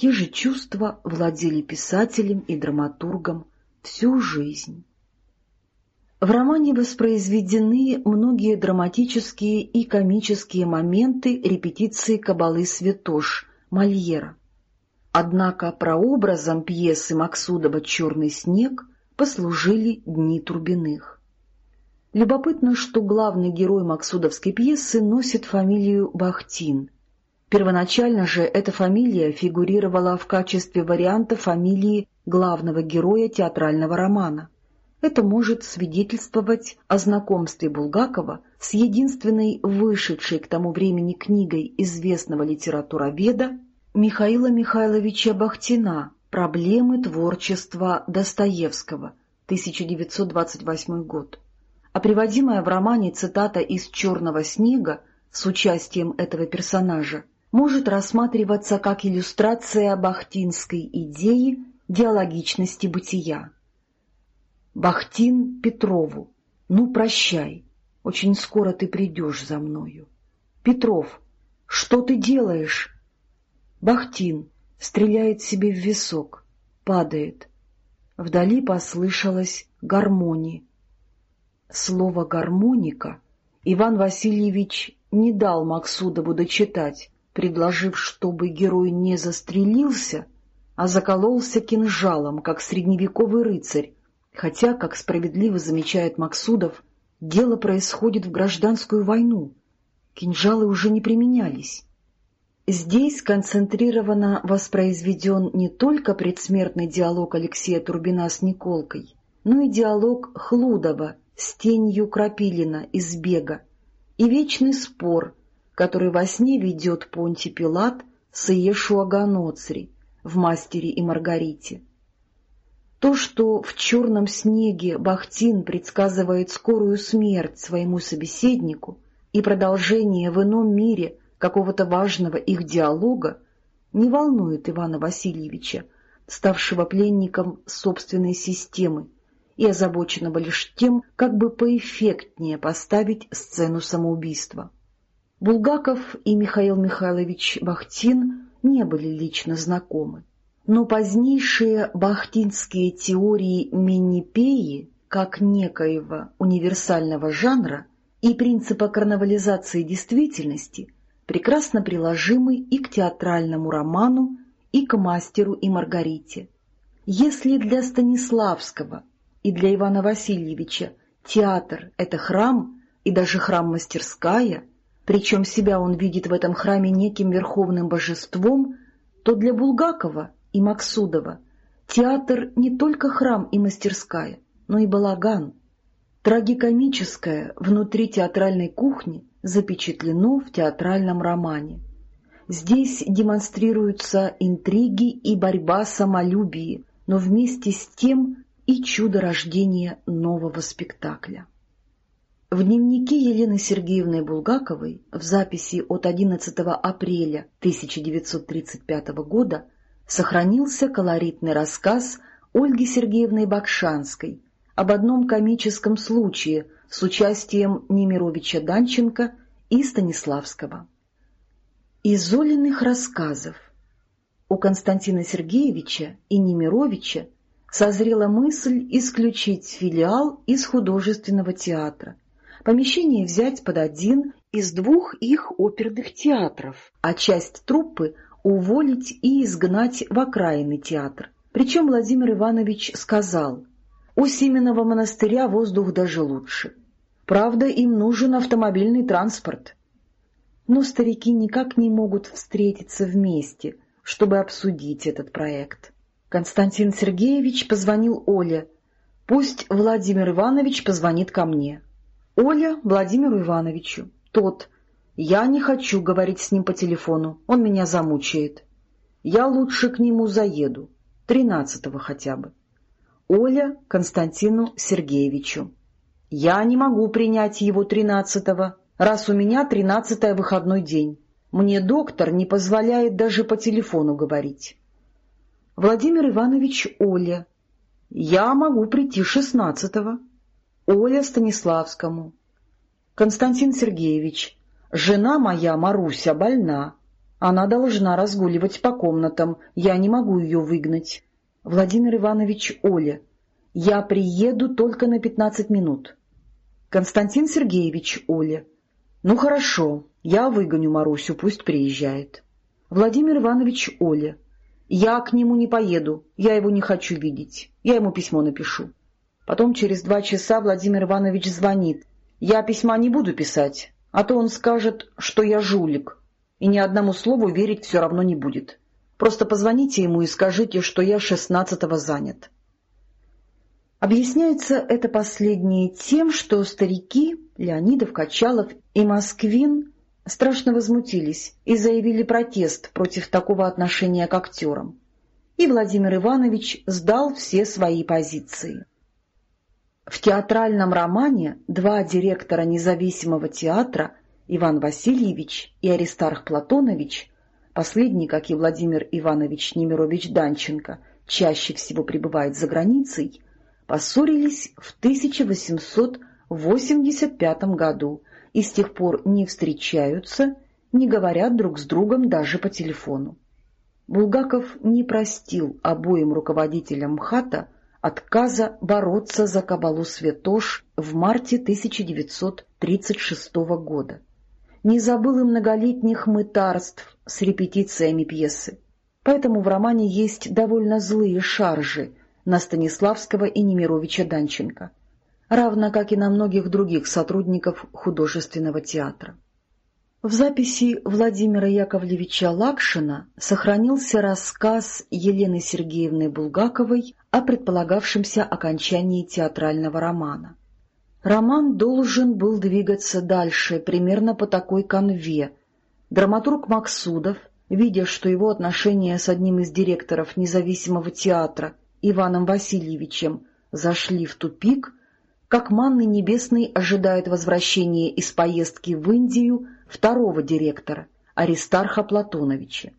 Те же чувства владели писателем и драматургом всю жизнь. В романе воспроизведены многие драматические и комические моменты репетиции «Кабалы Святош» Мольера. Однако прообразом пьесы Максудова «Черный снег» послужили «Дни Турбиных». Любопытно, что главный герой максудовской пьесы носит фамилию Бахтин – Первоначально же эта фамилия фигурировала в качестве варианта фамилии главного героя театрального романа. Это может свидетельствовать о знакомстве Булгакова с единственной вышедшей к тому времени книгой известного литературоведа Михаила Михайловича Бахтина «Проблемы творчества Достоевского», 1928 год. А приводимая в романе цитата из «Черного снега» с участием этого персонажа может рассматриваться как иллюстрация бахтинской идеи диалогичности бытия. Бахтин Петрову. «Ну, прощай, очень скоро ты придешь за мною». Петров. «Что ты делаешь?» Бахтин стреляет себе в висок, падает. Вдали послышалось гармонии. Слово «гармоника» Иван Васильевич не дал Максудову дочитать, предложив, чтобы герой не застрелился, а закололся кинжалом, как средневековый рыцарь, хотя, как справедливо замечает Максудов, дело происходит в гражданскую войну, кинжалы уже не применялись. Здесь концентрированно воспроизведен не только предсмертный диалог Алексея Турбина с Николкой, но и диалог Хлудова с тенью Крапилина из «Бега» и вечный спор который во сне ведет Понти Пилат с Иешуа Ганоцри в «Мастере и Маргарите». То, что в черном снеге Бахтин предсказывает скорую смерть своему собеседнику и продолжение в ином мире какого-то важного их диалога, не волнует Ивана Васильевича, ставшего пленником собственной системы и озабоченного лишь тем, как бы поэффектнее поставить сцену самоубийства. Булгаков и Михаил Михайлович Бахтин не были лично знакомы, но позднейшие бахтинские теории Меннипеи как некоего универсального жанра и принципа карнавализации действительности прекрасно приложимы и к театральному роману, и к мастеру и Маргарите. Если для Станиславского и для Ивана Васильевича театр — это храм и даже храм-мастерская — причем себя он видит в этом храме неким верховным божеством, то для Булгакова и Максудова театр не только храм и мастерская, но и балаган. Трагикомическое внутри театральной кухни запечатлено в театральном романе. Здесь демонстрируются интриги и борьба самолюбия, но вместе с тем и чудо рождения нового спектакля. В дневнике Елены Сергеевны Булгаковой в записи от 11 апреля 1935 года сохранился колоритный рассказ Ольги Сергеевны Бакшанской об одном комическом случае с участием Немировича Данченко и Станиславского. Из Золиных рассказов у Константина Сергеевича и Немировича созрела мысль исключить филиал из художественного театра помещение взять под один из двух их оперных театров, а часть труппы уволить и изгнать в окраинный театр. Причем Владимир Иванович сказал, У Сименова монастыря воздух даже лучше. Правда, им нужен автомобильный транспорт. Но старики никак не могут встретиться вместе, чтобы обсудить этот проект. Константин Сергеевич позвонил Оле. Пусть Владимир Иванович позвонит ко мне. Оля Владимиру Ивановичу. Тот. Я не хочу говорить с ним по телефону, он меня замучает. Я лучше к нему заеду, тринадцатого хотя бы. Оля Константину Сергеевичу. Я не могу принять его тринадцатого, раз у меня тринадцатое выходной день. Мне доктор не позволяет даже по телефону говорить. Владимир Иванович Оля. Я могу прийти шестнадцатого. Оля Станиславскому. Константин Сергеевич. Жена моя, Маруся, больна. Она должна разгуливать по комнатам, я не могу ее выгнать. Владимир Иванович Оля. Я приеду только на пятнадцать минут. Константин Сергеевич Оля. Ну хорошо, я выгоню Марусю, пусть приезжает. Владимир Иванович Оля. Я к нему не поеду, я его не хочу видеть. Я ему письмо напишу. Потом через два часа Владимир Иванович звонит. Я письма не буду писать, а то он скажет, что я жулик, и ни одному слову верить все равно не будет. Просто позвоните ему и скажите, что я шестнадцатого занят. Объясняется это последнее тем, что старики Леонидов, Качалов и Москвин страшно возмутились и заявили протест против такого отношения к актерам. И Владимир Иванович сдал все свои позиции. В театральном романе два директора независимого театра, Иван Васильевич и Аристарх Платонович, последний, как и Владимир Иванович Немирович Данченко, чаще всего пребывает за границей, поссорились в 1885 году и с тех пор не встречаются, не говорят друг с другом даже по телефону. Булгаков не простил обоим руководителям МХАТа отказа бороться за кабалу Святош в марте 1936 года. Не забыл и многолетних мытарств с репетициями пьесы. Поэтому в романе есть довольно злые шаржи на Станиславского и Немировича Данченко, равно как и на многих других сотрудников художественного театра. В записи Владимира Яковлевича Лакшина сохранился рассказ Елены Сергеевны Булгаковой о предполагавшемся окончании театрального романа. Роман должен был двигаться дальше, примерно по такой конве. Драматург Максудов, видя, что его отношения с одним из директоров независимого театра, Иваном Васильевичем, зашли в тупик, как манный небесный ожидает возвращения из поездки в Индию – второго директора, Аристарха Платоновича.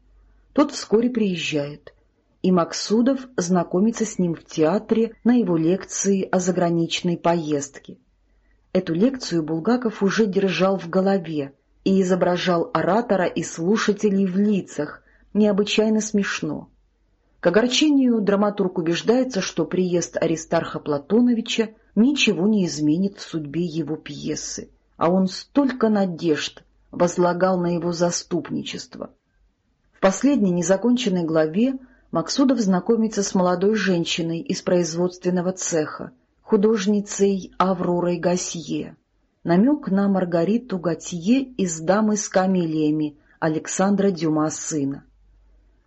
Тот вскоре приезжает, и Максудов знакомится с ним в театре на его лекции о заграничной поездке. Эту лекцию Булгаков уже держал в голове и изображал оратора и слушателей в лицах, необычайно смешно. К огорчению драматург убеждается, что приезд Аристарха Платоновича ничего не изменит в судьбе его пьесы, а он столько надежд возлагал на его заступничество. В последней незаконченной главе Максудов знакомится с молодой женщиной из производственного цеха, художницей Авророй Гасье. Намек на Маргариту Готье из «Дамы с камелиями» Александра Дюма сына.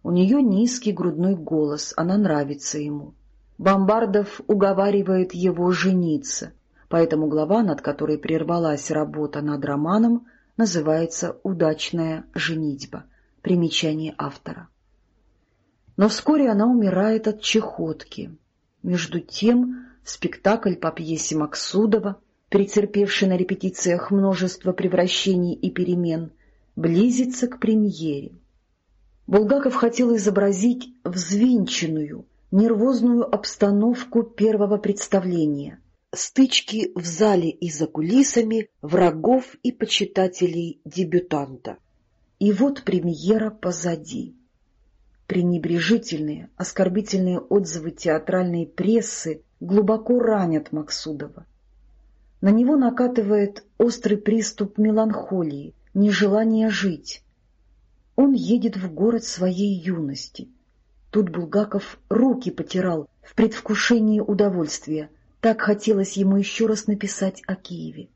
У нее низкий грудной голос, она нравится ему. Бомбардов уговаривает его жениться, поэтому глава, над которой прервалась работа над романом, называется «Удачная женитьба». Примечание автора. Но вскоре она умирает от чехотки. Между тем спектакль по пьесе Максудова, претерпевший на репетициях множество превращений и перемен, близится к премьере. Булгаков хотел изобразить взвинченную, нервозную обстановку первого представления, стычки в зале и за кулисами, врагов и почитателей дебютанта. И вот премьера позади. Пренебрежительные, оскорбительные отзывы театральной прессы глубоко ранят Максудова. На него накатывает острый приступ меланхолии, нежелания жить. Он едет в город своей юности. Тут Булгаков руки потирал в предвкушении удовольствия — Так хотелось ему еще раз написать о Киеве.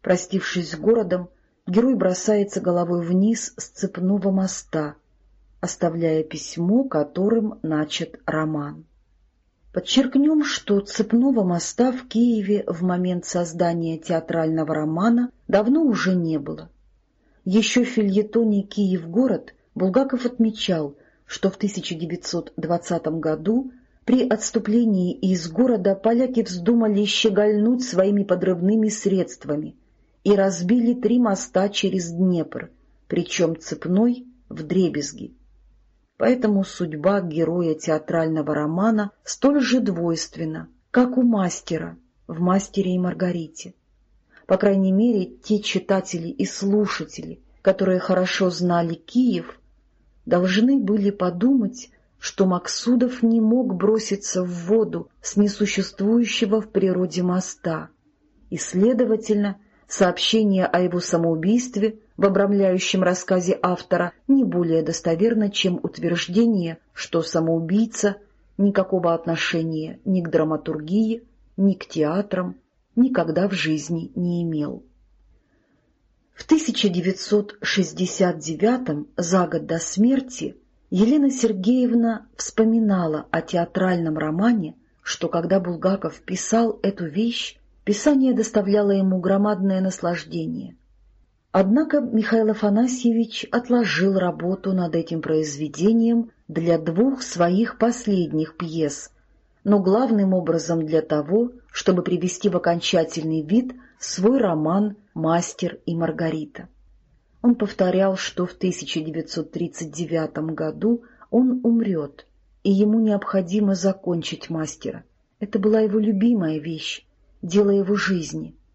Простившись с городом, герой бросается головой вниз с цепного моста, оставляя письмо, которым начат роман. Подчеркнем, что цепного моста в Киеве в момент создания театрального романа давно уже не было. Еще в фильетоне «Киев-город» Булгаков отмечал, что в 1920 году при отступлении из города поляки вздумали щегольнуть своими подрывными средствами и разбили три моста через Днепр, причем цепной — в дребезги. Поэтому судьба героя театрального романа столь же двойственна, как у мастера в «Мастере и Маргарите». По крайней мере, те читатели и слушатели, которые хорошо знали Киев, должны были подумать, что Максудов не мог броситься в воду с несуществующего в природе моста, и, следовательно, сообщение о его самоубийстве в обрамляющем рассказе автора не более достоверно, чем утверждение, что самоубийца никакого отношения ни к драматургии, ни к театрам никогда в жизни не имел. В 1969 за год до смерти, Елена Сергеевна вспоминала о театральном романе, что когда Булгаков писал эту вещь, писание доставляло ему громадное наслаждение – Однако Михаил Афанасьевич отложил работу над этим произведением для двух своих последних пьес, но главным образом для того, чтобы привести в окончательный вид свой роман «Мастер и Маргарита». Он повторял, что в 1939 году он умрет, и ему необходимо закончить «Мастера». Это была его любимая вещь, дело его жизни —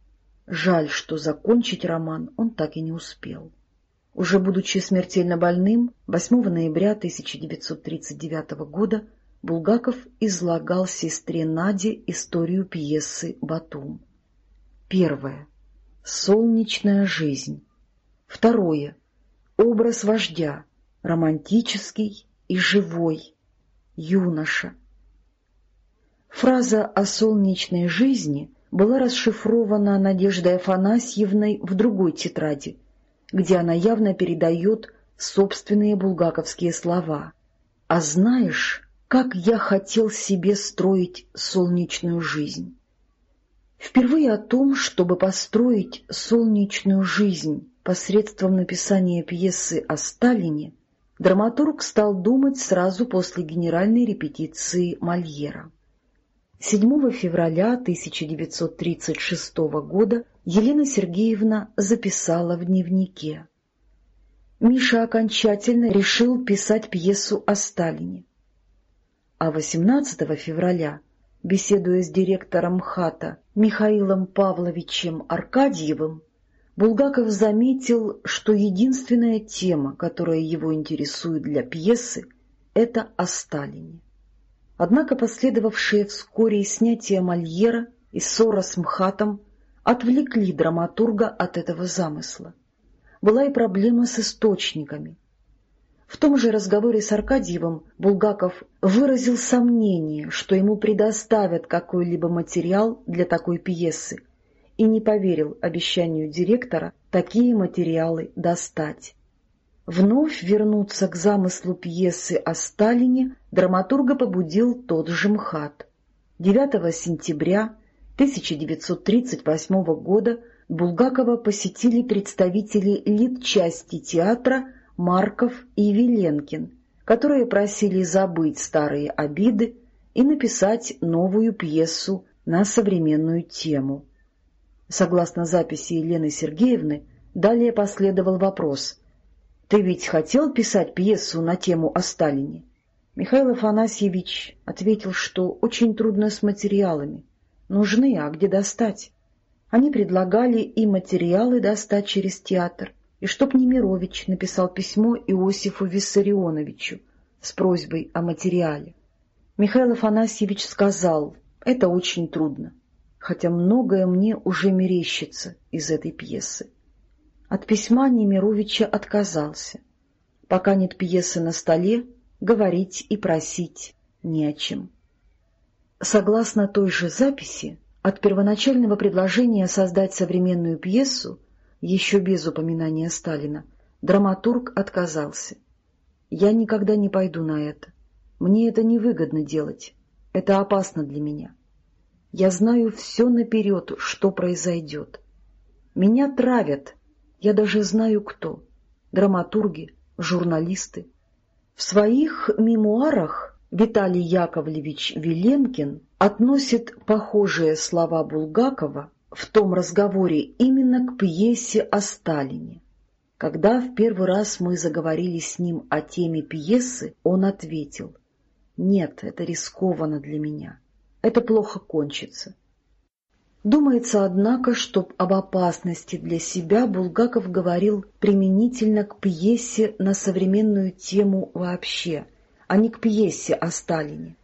Жаль, что закончить роман он так и не успел. Уже будучи смертельно больным, 8 ноября 1939 года Булгаков излагал сестре Наде историю пьесы «Батум». Первое. Солнечная жизнь. Второе. Образ вождя, романтический и живой, юноша. Фраза о солнечной жизни была расшифрована Надеждой Афанасьевной в другой тетради, где она явно передает собственные булгаковские слова. «А знаешь, как я хотел себе строить солнечную жизнь?» Впервые о том, чтобы построить солнечную жизнь посредством написания пьесы о Сталине, драматург стал думать сразу после генеральной репетиции Мольера. 7 февраля 1936 года Елена Сергеевна записала в дневнике. Миша окончательно решил писать пьесу о Сталине. А 18 февраля, беседуя с директором ХАТа Михаилом Павловичем Аркадьевым, Булгаков заметил, что единственная тема, которая его интересует для пьесы, это о Сталине. Однако последовавшие вскоре снятие Мольера и ссора с МХАТом отвлекли драматурга от этого замысла. Была и проблема с источниками. В том же разговоре с Аркадьевым Булгаков выразил сомнение, что ему предоставят какой-либо материал для такой пьесы, и не поверил обещанию директора такие материалы достать. Вновь вернуться к замыслу пьесы о Сталине драматурга побудил тот же МХАТ. 9 сентября 1938 года Булгакова посетили представители литчасти театра Марков и Веленкин, которые просили забыть старые обиды и написать новую пьесу на современную тему. Согласно записи Елены Сергеевны, далее последовал вопрос «Ты ведь хотел писать пьесу на тему о Сталине?» Михаил Афанасьевич ответил, что очень трудно с материалами. Нужны, а где достать? Они предлагали и материалы достать через театр, и чтоб Немирович написал письмо Иосифу Виссарионовичу с просьбой о материале. Михаил Афанасьевич сказал, это очень трудно, хотя многое мне уже мерещится из этой пьесы. От письма Немировича отказался. Пока нет пьесы на столе, говорить и просить не о чем. Согласно той же записи, от первоначального предложения создать современную пьесу, еще без упоминания Сталина, драматург отказался. «Я никогда не пойду на это. Мне это невыгодно делать. Это опасно для меня. Я знаю все наперед, что произойдет. Меня травят, я даже знаю кто. Драматурги, журналисты. В своих мемуарах Виталий Яковлевич Веленкин относит похожие слова Булгакова в том разговоре именно к пьесе о Сталине. Когда в первый раз мы заговорили с ним о теме пьесы, он ответил, «Нет, это рискованно для меня. Это плохо кончится». Думается, однако, что об опасности для себя Булгаков говорил применительно к пьесе на современную тему вообще, а не к пьесе о Сталине.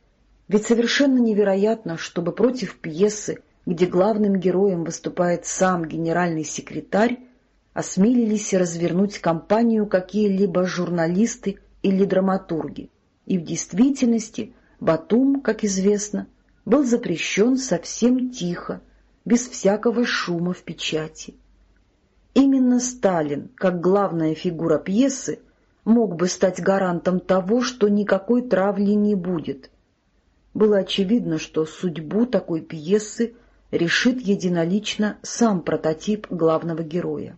Ведь совершенно невероятно, чтобы против пьесы, где главным героем выступает сам генеральный секретарь, осмелились развернуть кампанию какие-либо журналисты или драматурги. И в действительности Батум, как известно, был запрещен совсем тихо, без всякого шума в печати. Именно Сталин, как главная фигура пьесы, мог бы стать гарантом того, что никакой травли не будет. Было очевидно, что судьбу такой пьесы решит единолично сам прототип главного героя.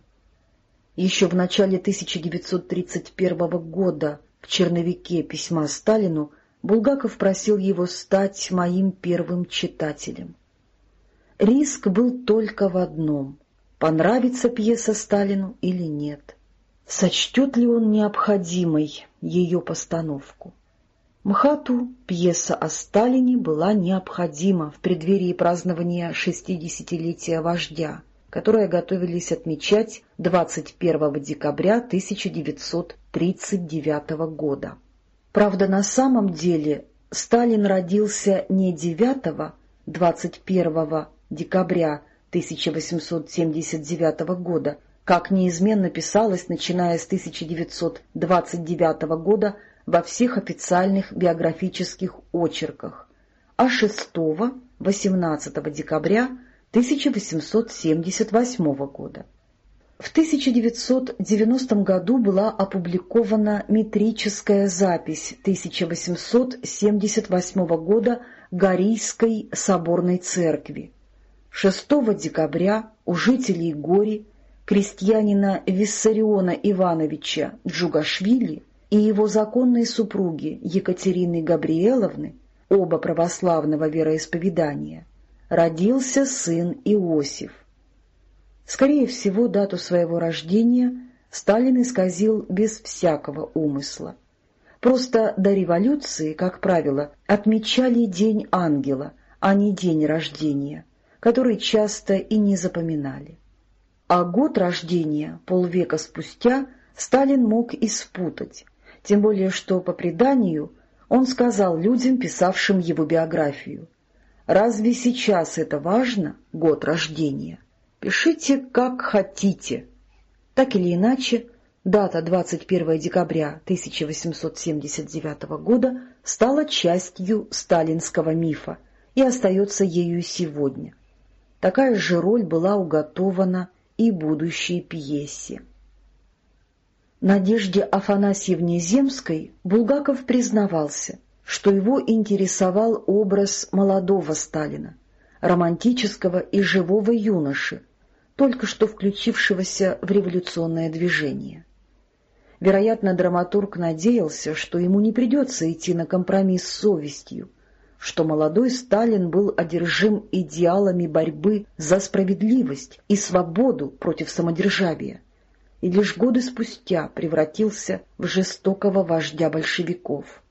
Еще в начале 1931 года в черновике письма Сталину Булгаков просил его стать моим первым читателем. Риск был только в одном — понравится пьеса Сталину или нет. Сочтет ли он необходимой ее постановку? МХАТу пьеса о Сталине была необходима в преддверии празднования 60-летия вождя, которое готовились отмечать 21 декабря 1939 года. Правда, на самом деле Сталин родился не 9 21 декабря 1879 года, как неизменно писалось, начиная с 1929 года во всех официальных биографических очерках, а 6-18 декабря 1878 года. В 1990 году была опубликована метрическая запись 1878 года Горийской соборной церкви, 6 декабря у жителей Гори крестьянина Виссариона Ивановича Джугашвили и его законной супруги Екатерины Габриэловны, оба православного вероисповедания, родился сын Иосиф. Скорее всего, дату своего рождения Сталин исказил без всякого умысла. Просто до революции, как правило, отмечали День ангела, а не день рождения – который часто и не запоминали. А год рождения полвека спустя Сталин мог и спутать, тем более что, по преданию, он сказал людям, писавшим его биографию, «Разве сейчас это важно, год рождения? Пишите, как хотите». Так или иначе, дата 21 декабря 1879 года стала частью сталинского мифа и остается ею сегодня. Такая же роль была уготована и будущей пьесе. Надежде Афанасьевне Земской Булгаков признавался, что его интересовал образ молодого Сталина, романтического и живого юноши, только что включившегося в революционное движение. Вероятно, драматург надеялся, что ему не придется идти на компромисс с совестью, что молодой Сталин был одержим идеалами борьбы за справедливость и свободу против самодержавия, и лишь годы спустя превратился в жестокого вождя большевиков.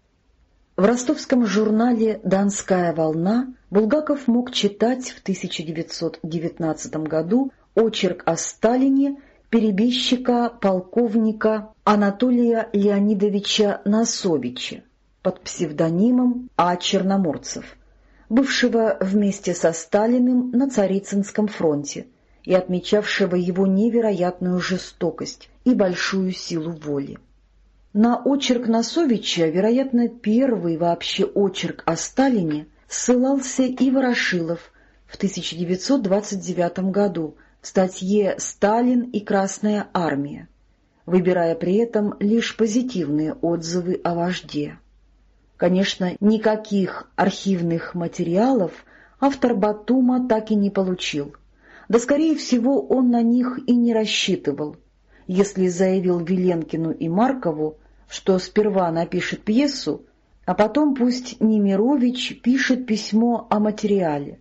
В ростовском журнале «Донская волна» Булгаков мог читать в 1919 году очерк о Сталине перебежчика полковника Анатолия Леонидовича Носовича, под псевдонимом А. Черноморцев, бывшего вместе со Сталиным на Царицынском фронте и отмечавшего его невероятную жестокость и большую силу воли. На очерк Носовича, вероятно, первый вообще очерк о Сталине, ссылался и Ворошилов в 1929 году в статье «Сталин и Красная армия», выбирая при этом лишь позитивные отзывы о вожде. Конечно, никаких архивных материалов автор Батума так и не получил. Да, скорее всего, он на них и не рассчитывал, если заявил Веленкину и Маркову, что сперва напишет пьесу, а потом пусть Немирович пишет письмо о материале.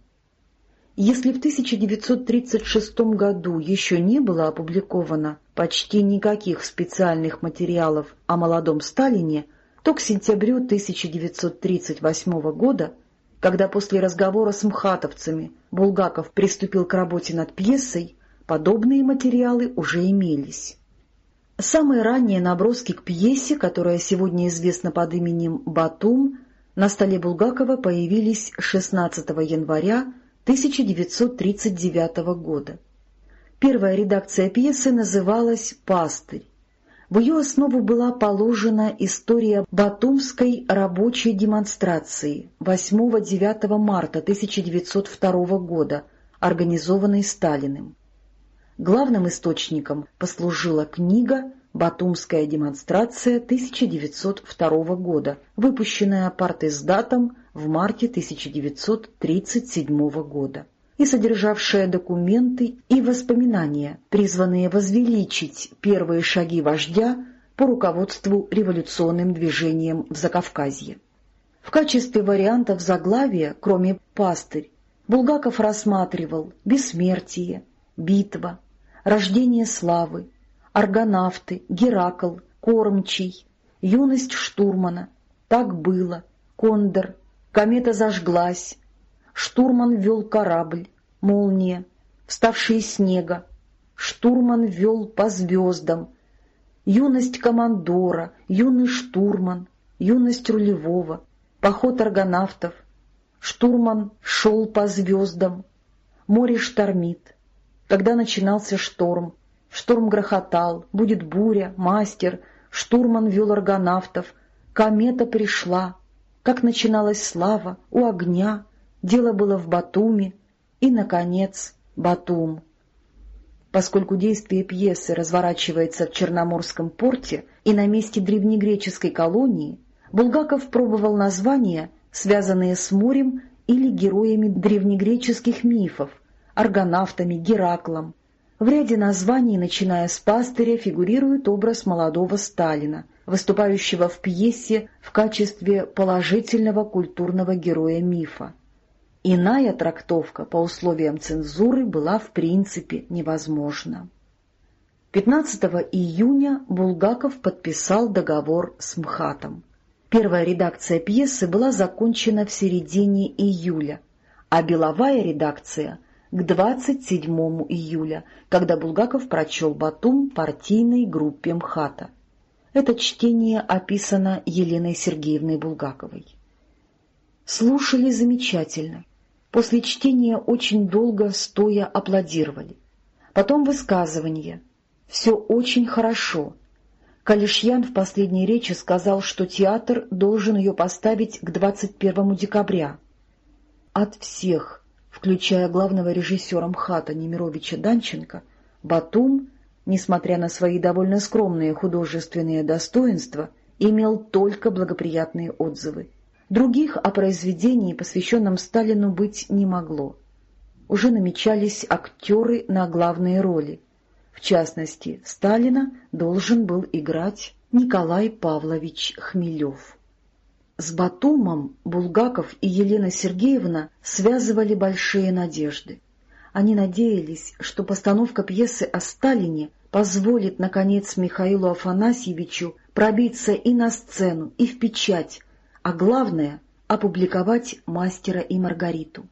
Если в 1936 году еще не было опубликовано почти никаких специальных материалов о молодом Сталине, то к сентябрю 1938 года, когда после разговора с мхатовцами Булгаков приступил к работе над пьесой, подобные материалы уже имелись. Самые ранние наброски к пьесе, которая сегодня известна под именем «Батум», на столе Булгакова появились 16 января 1939 года. Первая редакция пьесы называлась «Пастырь». В ее основу была положена история Батумской рабочей демонстрации 8-9 марта 1902 года, организованной Сталиным. Главным источником послужила книга «Батумская демонстрация 1902 года», выпущенная партиздатом в марте 1937 года и содержавшая документы и воспоминания, призванные возвеличить первые шаги вождя по руководству революционным движением в Закавказье. В качестве вариантов заглавия, кроме «пастырь», Булгаков рассматривал «Бессмертие», «Битва», «Рождение славы», «Аргонавты», «Геракл», «Кормчий», «Юность штурмана», «Так было», «Кондор», «Комета зажглась», Штурман вел корабль, молния, вставшие снега. Штурман вел по звездам. Юность командора, юный штурман, юность рулевого, поход аргонавтов. Штурман шел по звездам. Море штормит. Когда начинался шторм, шторм грохотал, будет буря, мастер, штурман вел аргонавтов, комета пришла, как начиналась слава у огня, Дело было в Батуме и, наконец, Батум. Поскольку действие пьесы разворачивается в Черноморском порте и на месте древнегреческой колонии, Булгаков пробовал названия, связанные с морем или героями древнегреческих мифов, аргонавтами, Гераклом. В ряде названий, начиная с пастыря, фигурирует образ молодого Сталина, выступающего в пьесе в качестве положительного культурного героя мифа. Иная трактовка по условиям цензуры была в принципе невозможна. 15 июня Булгаков подписал договор с МХАТом. Первая редакция пьесы была закончена в середине июля, а беловая редакция — к 27 июля, когда Булгаков прочел Батум партийной группе МХАТа. Это чтение описано Еленой Сергеевной Булгаковой. Слушали замечательно. После чтения очень долго стоя аплодировали. Потом высказывание. Все очень хорошо. Калишьян в последней речи сказал, что театр должен ее поставить к 21 декабря. От всех, включая главного режиссера МХАТа Немировича Данченко, Батум, несмотря на свои довольно скромные художественные достоинства, имел только благоприятные отзывы. Других о произведении, посвященном Сталину, быть не могло. Уже намечались актеры на главные роли. В частности, Сталина должен был играть Николай Павлович Хмелев. С Батумом Булгаков и Елена Сергеевна связывали большие надежды. Они надеялись, что постановка пьесы о Сталине позволит, наконец, Михаилу Афанасьевичу пробиться и на сцену, и в печать, а главное — опубликовать «Мастера и Маргариту».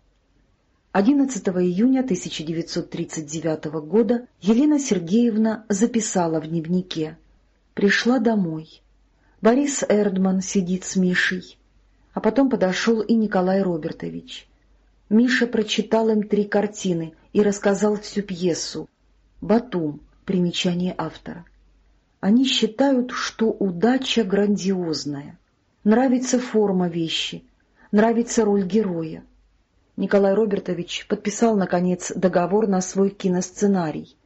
11 июня 1939 года Елена Сергеевна записала в дневнике «Пришла домой. Борис Эрдман сидит с Мишей». А потом подошел и Николай Робертович. Миша прочитал им три картины и рассказал всю пьесу. «Батум» — примечание автора. Они считают, что удача грандиозная — Нравится форма вещи, нравится роль героя. Николай Робертович подписал, наконец, договор на свой киносценарий.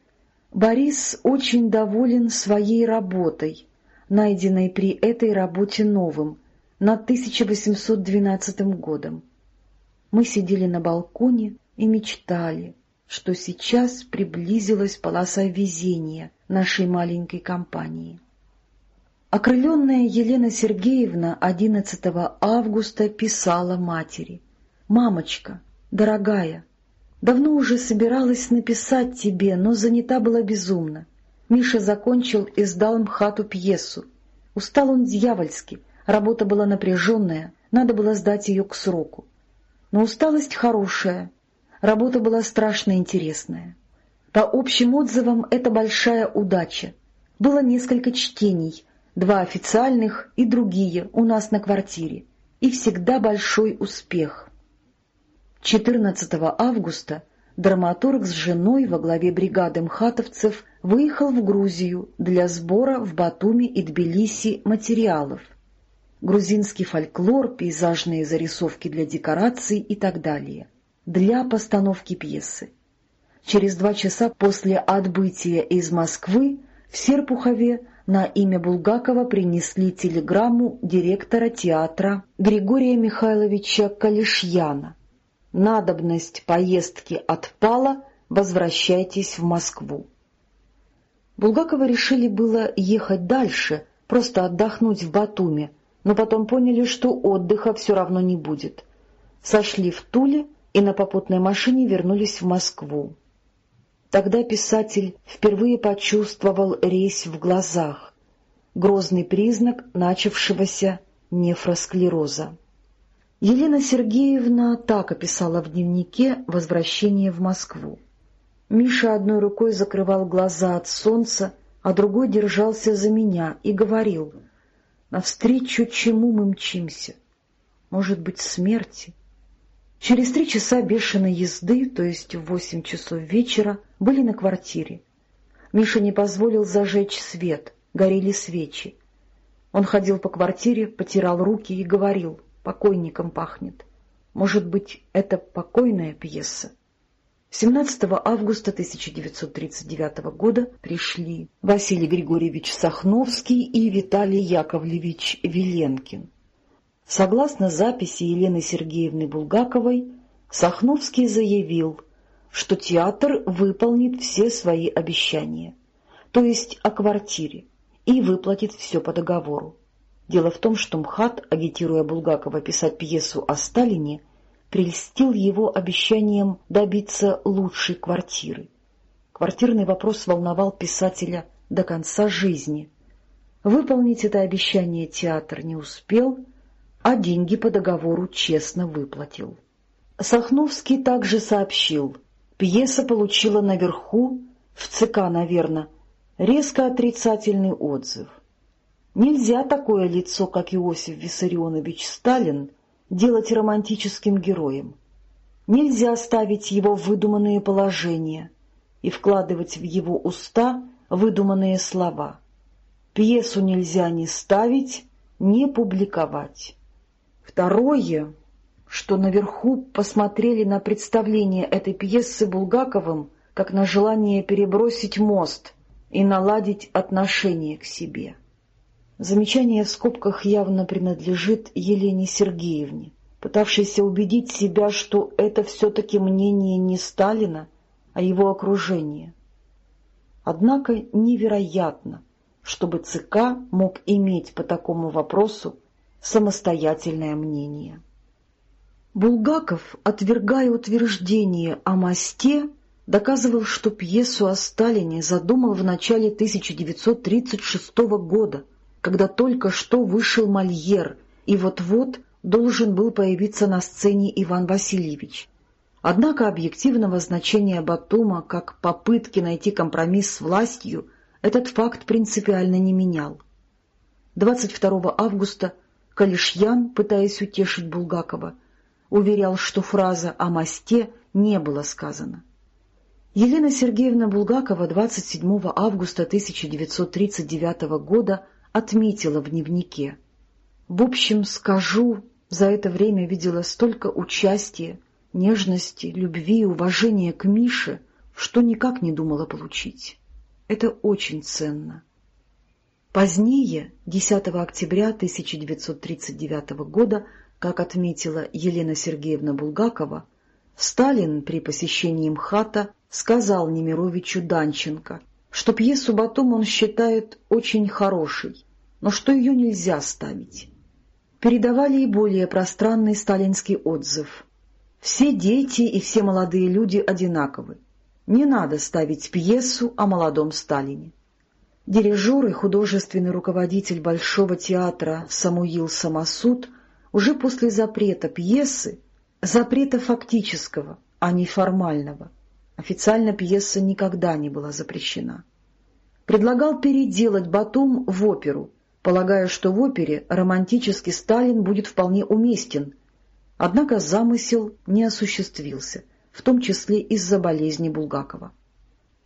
Борис очень доволен своей работой, найденной при этой работе новым, над 1812 годом. Мы сидели на балконе и мечтали, что сейчас приблизилась полоса везения нашей маленькой компании. Окрыленная Елена Сергеевна 11 августа писала матери. «Мамочка, дорогая, давно уже собиралась написать тебе, но занята была безумно. Миша закончил и сдал МХАТу пьесу. Устал он дьявольски, работа была напряженная, надо было сдать ее к сроку. Но усталость хорошая, работа была страшно интересная. По общим отзывам, это большая удача. Было несколько чтений, два официальных и другие у нас на квартире, и всегда большой успех. 14 августа драматург с женой во главе бригады мхатовцев выехал в Грузию для сбора в Батуми и Тбилиси материалов. Грузинский фольклор, пейзажные зарисовки для декораций и так далее. Для постановки пьесы. Через два часа после отбытия из Москвы в Серпухове на имя Булгакова принесли телеграмму директора театра Григория Михайловича Калишьяна надобность поездки отпала, возвращайтесь в Москву. Булгакова решили было ехать дальше, просто отдохнуть в Батуми, но потом поняли, что отдыха все равно не будет. Сошли в Туле и на попутной машине вернулись в Москву. Тогда писатель впервые почувствовал резь в глазах, грозный признак начавшегося нефросклероза. Елена Сергеевна так описала в дневнике возвращение в Москву. Миша одной рукой закрывал глаза от солнца, а другой держался за меня и говорил, «Навстречу чему мы мчимся? Может быть, смерти?» Через три часа бешеной езды, то есть в восемь часов вечера, были на квартире. Миша не позволил зажечь свет, горели свечи. Он ходил по квартире, потирал руки и говорил — покойником пахнет. Может быть, это покойная пьеса? 17 августа 1939 года пришли Василий Григорьевич Сахновский и Виталий Яковлевич Виленкин. Согласно записи Елены Сергеевны Булгаковой, Сахновский заявил, что театр выполнит все свои обещания, то есть о квартире, и выплатит все по договору. Дело в том, что МХАТ, агитируя Булгакова писать пьесу о Сталине, прельстил его обещанием добиться лучшей квартиры. Квартирный вопрос волновал писателя до конца жизни. Выполнить это обещание театр не успел, а деньги по договору честно выплатил. Сахновский также сообщил, пьеса получила наверху, в ЦК, наверное, резко отрицательный отзыв. Нельзя такое лицо, как Иосиф Виссарионович Сталин, делать романтическим героем. Нельзя ставить его в выдуманные положения и вкладывать в его уста выдуманные слова. Пьесу нельзя ни ставить, ни публиковать. Второе, что наверху посмотрели на представление этой пьесы Булгаковым как на желание перебросить мост и наладить отношение к себе. Замечание в скобках явно принадлежит Елене Сергеевне, пытавшейся убедить себя, что это все-таки мнение не Сталина, а его окружения. Однако невероятно, чтобы ЦК мог иметь по такому вопросу самостоятельное мнение. Булгаков, отвергая утверждение о мосте, доказывал, что пьесу о Сталине задумал в начале 1936 года, когда только что вышел Мольер, и вот-вот должен был появиться на сцене Иван Васильевич. Однако объективного значения Батума как попытки найти компромисс с властью этот факт принципиально не менял. 22 августа Калишьян, пытаясь утешить Булгакова, уверял, что фраза о мосте не была сказана. Елена Сергеевна Булгакова 27 августа 1939 года отметила в дневнике. В общем, скажу, за это время видела столько участия, нежности, любви и уважения к Мише, что никак не думала получить. Это очень ценно. Позднее, 10 октября 1939 года, как отметила Елена Сергеевна Булгакова, Сталин при посещении МХАТа сказал Немировичу Данченко, что пьесу «Батум» он считает очень хорошей, но что ее нельзя ставить. Передавали и более пространный сталинский отзыв. «Все дети и все молодые люди одинаковы. Не надо ставить пьесу о молодом Сталине». Дирижер и художественный руководитель Большого театра Самуил Самосуд уже после запрета пьесы, запрета фактического, а не формального, официально пьеса никогда не была запрещена, предлагал переделать Батум в оперу, полагая, что в опере романтический Сталин будет вполне уместен, однако замысел не осуществился, в том числе из-за болезни Булгакова.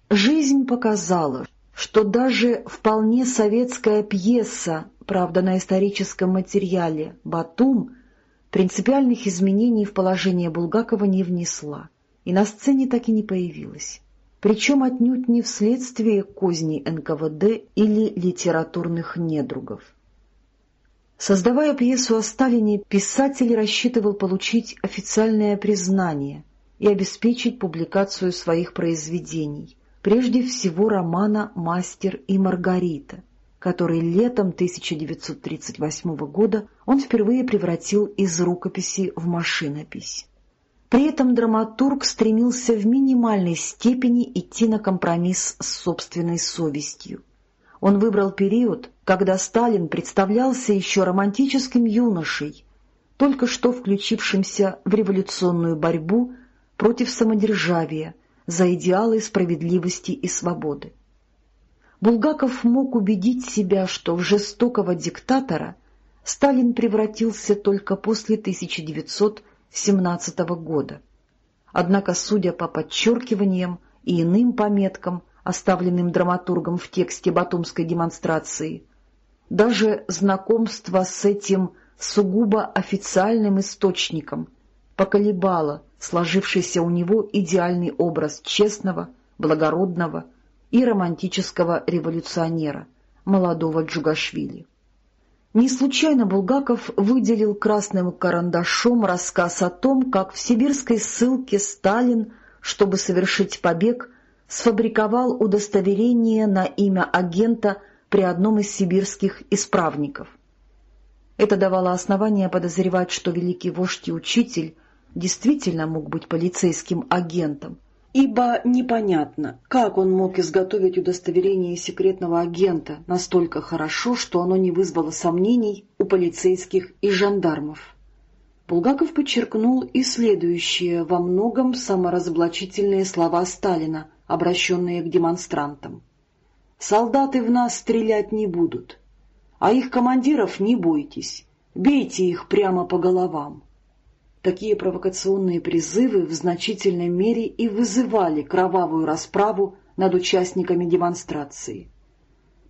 Жизнь показала, что даже вполне советская пьеса, правда на историческом материале «Батум», принципиальных изменений в положение Булгакова не внесла и на сцене так и не появилась. Причем отнюдь не вследствие козней НКВД или литературных недругов. Создавая пьесу о Сталине, писатель рассчитывал получить официальное признание и обеспечить публикацию своих произведений – прежде всего романа «Мастер и Маргарита», который летом 1938 года он впервые превратил из рукописи в машинопись. При этом драматург стремился в минимальной степени идти на компромисс с собственной совестью. Он выбрал период, когда Сталин представлялся еще романтическим юношей, только что включившимся в революционную борьбу против самодержавия, за идеалы справедливости и свободы. Булгаков мог убедить себя, что в жестокого диктатора Сталин превратился только после 1917 года. Однако, судя по подчеркиваниям и иным пометкам, оставленным драматургом в тексте Батумской демонстрации, даже знакомство с этим сугубо официальным источником поколебало сложившийся у него идеальный образ честного, благородного и романтического революционера, молодого Джугашвили. Не случайно Булгаков выделил красным карандашом рассказ о том, как в сибирской ссылке Сталин, чтобы совершить побег, сфабриковал удостоверение на имя агента при одном из сибирских исправников. Это давало основание подозревать, что великий вождь и учитель действительно мог быть полицейским агентом, ибо непонятно, как он мог изготовить удостоверение секретного агента настолько хорошо, что оно не вызвало сомнений у полицейских и жандармов. Булгаков подчеркнул и следующие во многом саморазоблачительные слова Сталина, обращенные к демонстрантам. «Солдаты в нас стрелять не будут, а их командиров не бойтесь, бейте их прямо по головам». Такие провокационные призывы в значительной мере и вызывали кровавую расправу над участниками демонстрации.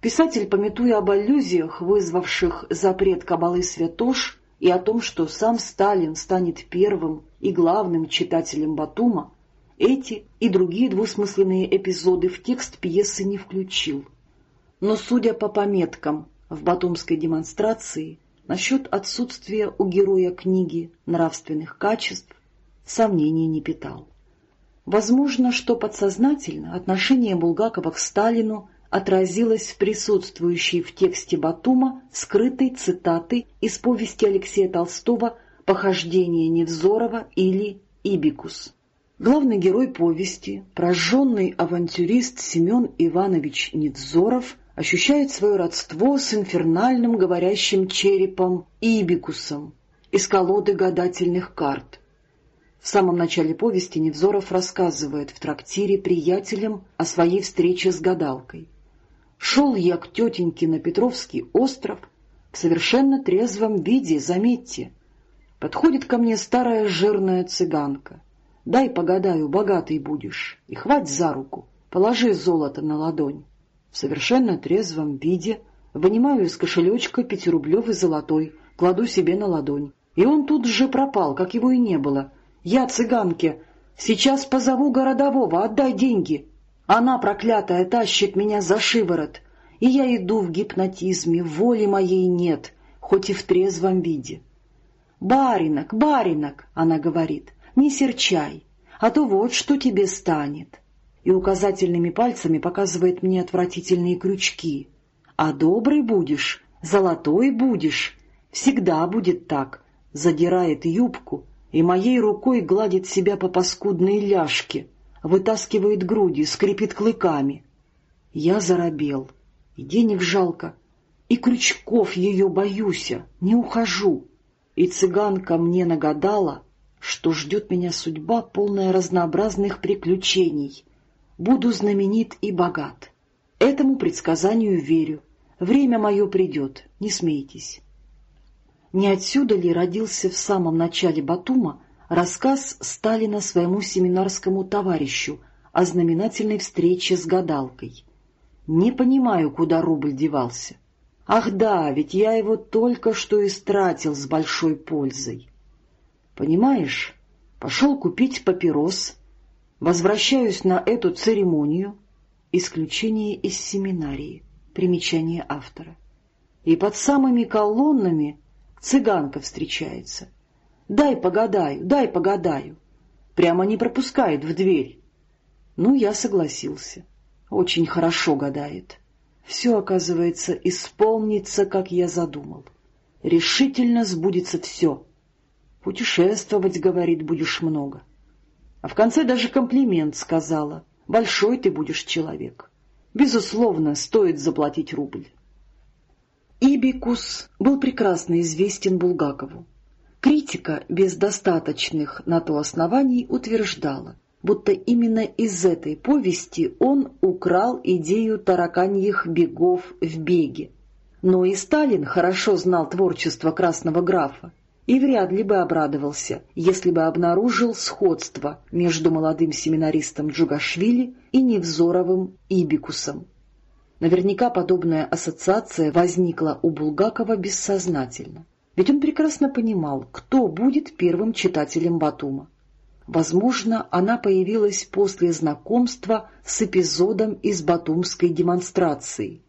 Писатель, пометуя об аллюзиях, вызвавших запрет кабалы святош, и о том, что сам Сталин станет первым и главным читателем Батума, эти и другие двусмысленные эпизоды в текст пьесы не включил. Но, судя по пометкам в батумской демонстрации, Насчет отсутствия у героя книги нравственных качеств сомнений не питал. Возможно, что подсознательно отношение Булгакова к Сталину отразилось в присутствующей в тексте Батума скрытой цитаты из повести Алексея Толстого «Похождение Невзорова» или «Ибикус». Главный герой повести, прожженный авантюрист Семен Иванович Невзоров – ощущает свое родство с инфернальным говорящим черепом Ибикусом из колоды гадательных карт. В самом начале повести Невзоров рассказывает в трактире приятелям о своей встрече с гадалкой. «Шел я к тетеньке на Петровский остров в совершенно трезвом виде, заметьте. Подходит ко мне старая жирная цыганка. Дай погадаю, богатый будешь, и хвать за руку, положи золото на ладонь в совершенно трезвом виде, вынимаю из кошелечка пятирублевый золотой, кладу себе на ладонь. И он тут же пропал, как его и не было. Я цыганке. Сейчас позову городового, отдай деньги. Она, проклятая, тащит меня за шиворот. И я иду в гипнотизме, воли моей нет, хоть и в трезвом виде. «Баринок, баринок!» — она говорит. «Не серчай, а то вот что тебе станет!» И указательными пальцами показывает мне отвратительные крючки. «А добрый будешь, золотой будешь, всегда будет так!» Задирает юбку и моей рукой гладит себя по паскудной ляжке, вытаскивает груди, скрипит клыками. Я заробел, и денег жалко, и крючков ее боюся, не ухожу. И цыганка мне нагадала, что ждет меня судьба, полная разнообразных приключений. Буду знаменит и богат. Этому предсказанию верю. Время мое придет, не смейтесь. Не отсюда ли родился в самом начале Батума рассказ Сталина своему семинарскому товарищу о знаменательной встрече с гадалкой? Не понимаю, куда рубль девался. Ах да, ведь я его только что истратил с большой пользой. Понимаешь, пошел купить папирос, возвращаюсь на эту церемонию, исключение из семинарии, примечание автора. И под самыми колоннами цыганка встречается. «Дай погадаю, дай погадаю». Прямо не пропускает в дверь. Ну, я согласился. Очень хорошо гадает. Все, оказывается, исполнится, как я задумал. Решительно сбудется все. Путешествовать, говорит, будешь много. А в конце даже комплимент сказала. Большой ты будешь человек. Безусловно, стоит заплатить рубль. Ибикус был прекрасно известен Булгакову. Критика без достаточных на то оснований утверждала, будто именно из этой повести он украл идею тараканьих бегов в беге. Но и Сталин хорошо знал творчество красного графа и вряд ли бы обрадовался, если бы обнаружил сходство между молодым семинаристом Джугашвили и Невзоровым Ибикусом. Наверняка подобная ассоциация возникла у Булгакова бессознательно, ведь он прекрасно понимал, кто будет первым читателем Батума. Возможно, она появилась после знакомства с эпизодом из батумской демонстрации,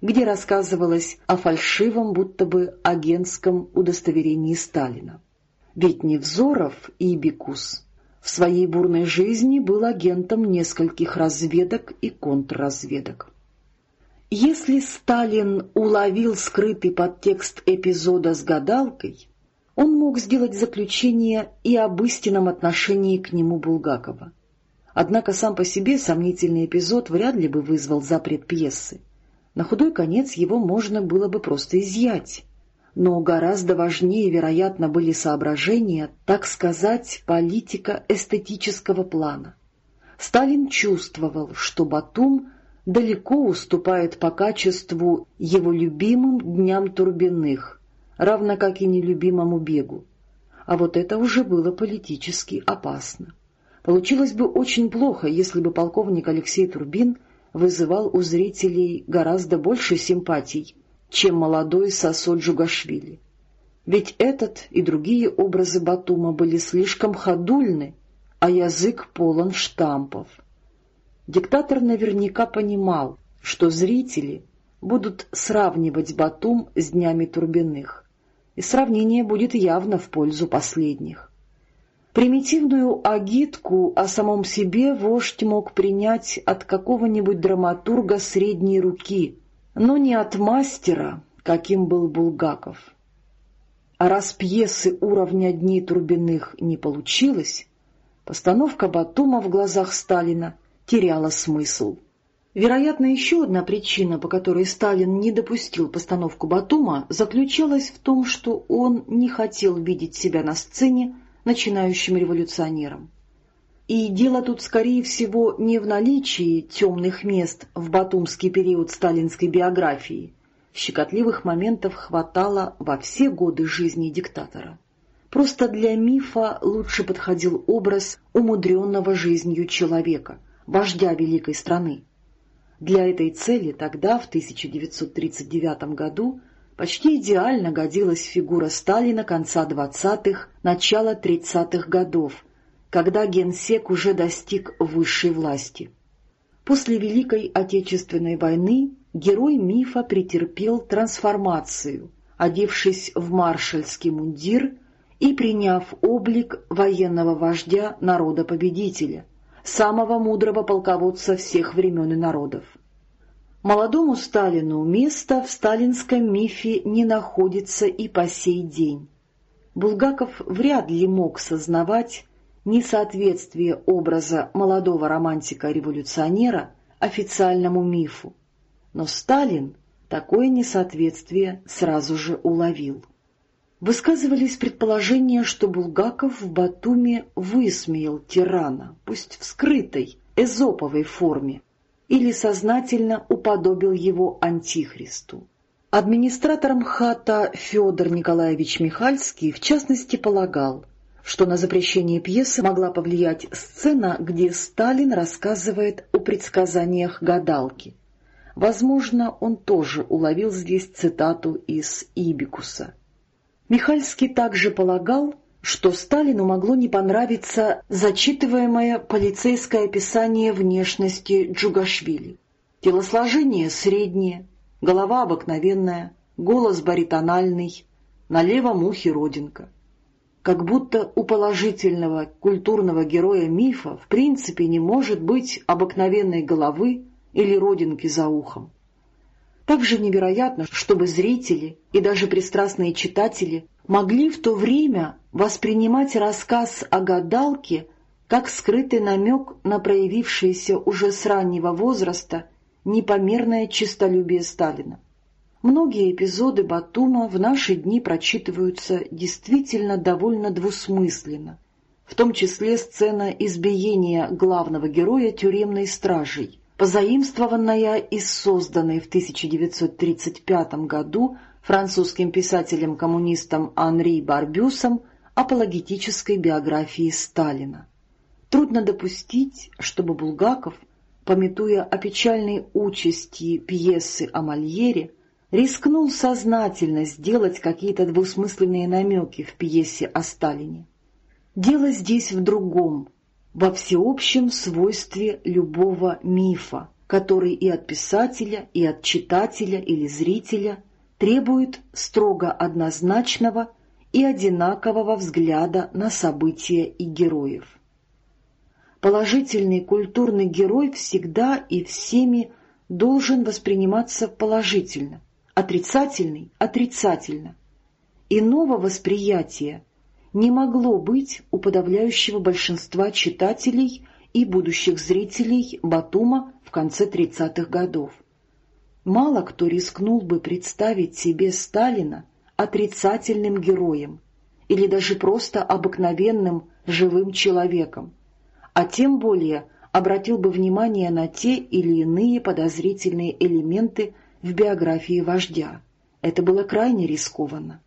где рассказывалось о фальшивом будто бы агентском удостоверении Сталина. Ведь Невзоров и Бекус в своей бурной жизни был агентом нескольких разведок и контрразведок. Если Сталин уловил скрытый подтекст эпизода с гадалкой, он мог сделать заключение и об истинном отношении к нему Булгакова. Однако сам по себе сомнительный эпизод вряд ли бы вызвал запрет пьесы. На худой конец его можно было бы просто изъять. Но гораздо важнее, вероятно, были соображения, так сказать, политика эстетического плана. Сталин чувствовал, что Батум далеко уступает по качеству его любимым дням Турбиных, равно как и нелюбимому бегу. А вот это уже было политически опасно. Получилось бы очень плохо, если бы полковник Алексей Турбин вызывал у зрителей гораздо больше симпатий, чем молодой Сосоль Джугашвили. Ведь этот и другие образы Батума были слишком ходульны, а язык полон штампов. Диктатор наверняка понимал, что зрители будут сравнивать Батум с днями Турбиных и сравнение будет явно в пользу последних. Примитивную агитку о самом себе вождь мог принять от какого-нибудь драматурга средней руки, но не от мастера, каким был Булгаков. А раз пьесы уровня «Дней Турбиных» не получилось, постановка Батума в глазах Сталина теряла смысл. Вероятно, еще одна причина, по которой Сталин не допустил постановку Батума, заключалась в том, что он не хотел видеть себя на сцене начинающим революционером. И дело тут, скорее всего, не в наличии темных мест в батумский период сталинской биографии. Щекотливых моментов хватало во все годы жизни диктатора. Просто для мифа лучше подходил образ умудренного жизнью человека, вождя великой страны. Для этой цели тогда, в 1939 году, почти идеально годилась фигура Сталина конца 20-х, начала 30-х годов, когда генсек уже достиг высшей власти. После Великой Отечественной войны герой мифа претерпел трансформацию, одевшись в маршальский мундир и приняв облик военного вождя народа-победителя, самого мудрого полководца всех времен и народов. Молодому Сталину место в сталинском мифе не находится и по сей день. Булгаков вряд ли мог сознавать несоответствие образа молодого романтика-революционера официальному мифу, но Сталин такое несоответствие сразу же уловил. Высказывались предположения, что Булгаков в Батуме высмеял тирана, пусть в скрытой, эзоповой форме, или сознательно уподобил его антихристу. Администратор МХАТа Федор Николаевич Михальский в частности полагал, что на запрещение пьесы могла повлиять сцена, где Сталин рассказывает о предсказаниях гадалки. Возможно, он тоже уловил здесь цитату из Ибикуса. Михальский также полагал, что Сталину могло не понравиться зачитываемое полицейское описание внешности Джугашвили. Телосложение среднее, голова обыкновенная, голос баритональный, на левом ухе родинка. Как будто у положительного культурного героя мифа в принципе не может быть обыкновенной головы или родинки за ухом. Также невероятно, чтобы зрители и даже пристрастные читатели могли в то время воспринимать рассказ о гадалке как скрытый намек на проявившееся уже с раннего возраста непомерное честолюбие Сталина. Многие эпизоды Батума в наши дни прочитываются действительно довольно двусмысленно, в том числе сцена избиения главного героя тюремной стражей, позаимствованная из созданной в 1935 году французским писателем-коммунистом Анри Барбюсом апологетической биографии Сталина. Трудно допустить, чтобы Булгаков, пометуя о печальной участи пьесы о Мольере, рискнул сознательно сделать какие-то двусмысленные намеки в пьесе о Сталине. Дело здесь в другом, во всеобщем свойстве любого мифа, который и от писателя, и от читателя или зрителя требует строго однозначного и одинакового взгляда на события и героев. Положительный культурный герой всегда и всеми должен восприниматься положительно, отрицательный – отрицательно. Иного восприятия не могло быть у подавляющего большинства читателей и будущих зрителей Батума в конце 30-х годов. Мало кто рискнул бы представить себе Сталина отрицательным героем или даже просто обыкновенным живым человеком, а тем более обратил бы внимание на те или иные подозрительные элементы в биографии вождя. Это было крайне рискованно.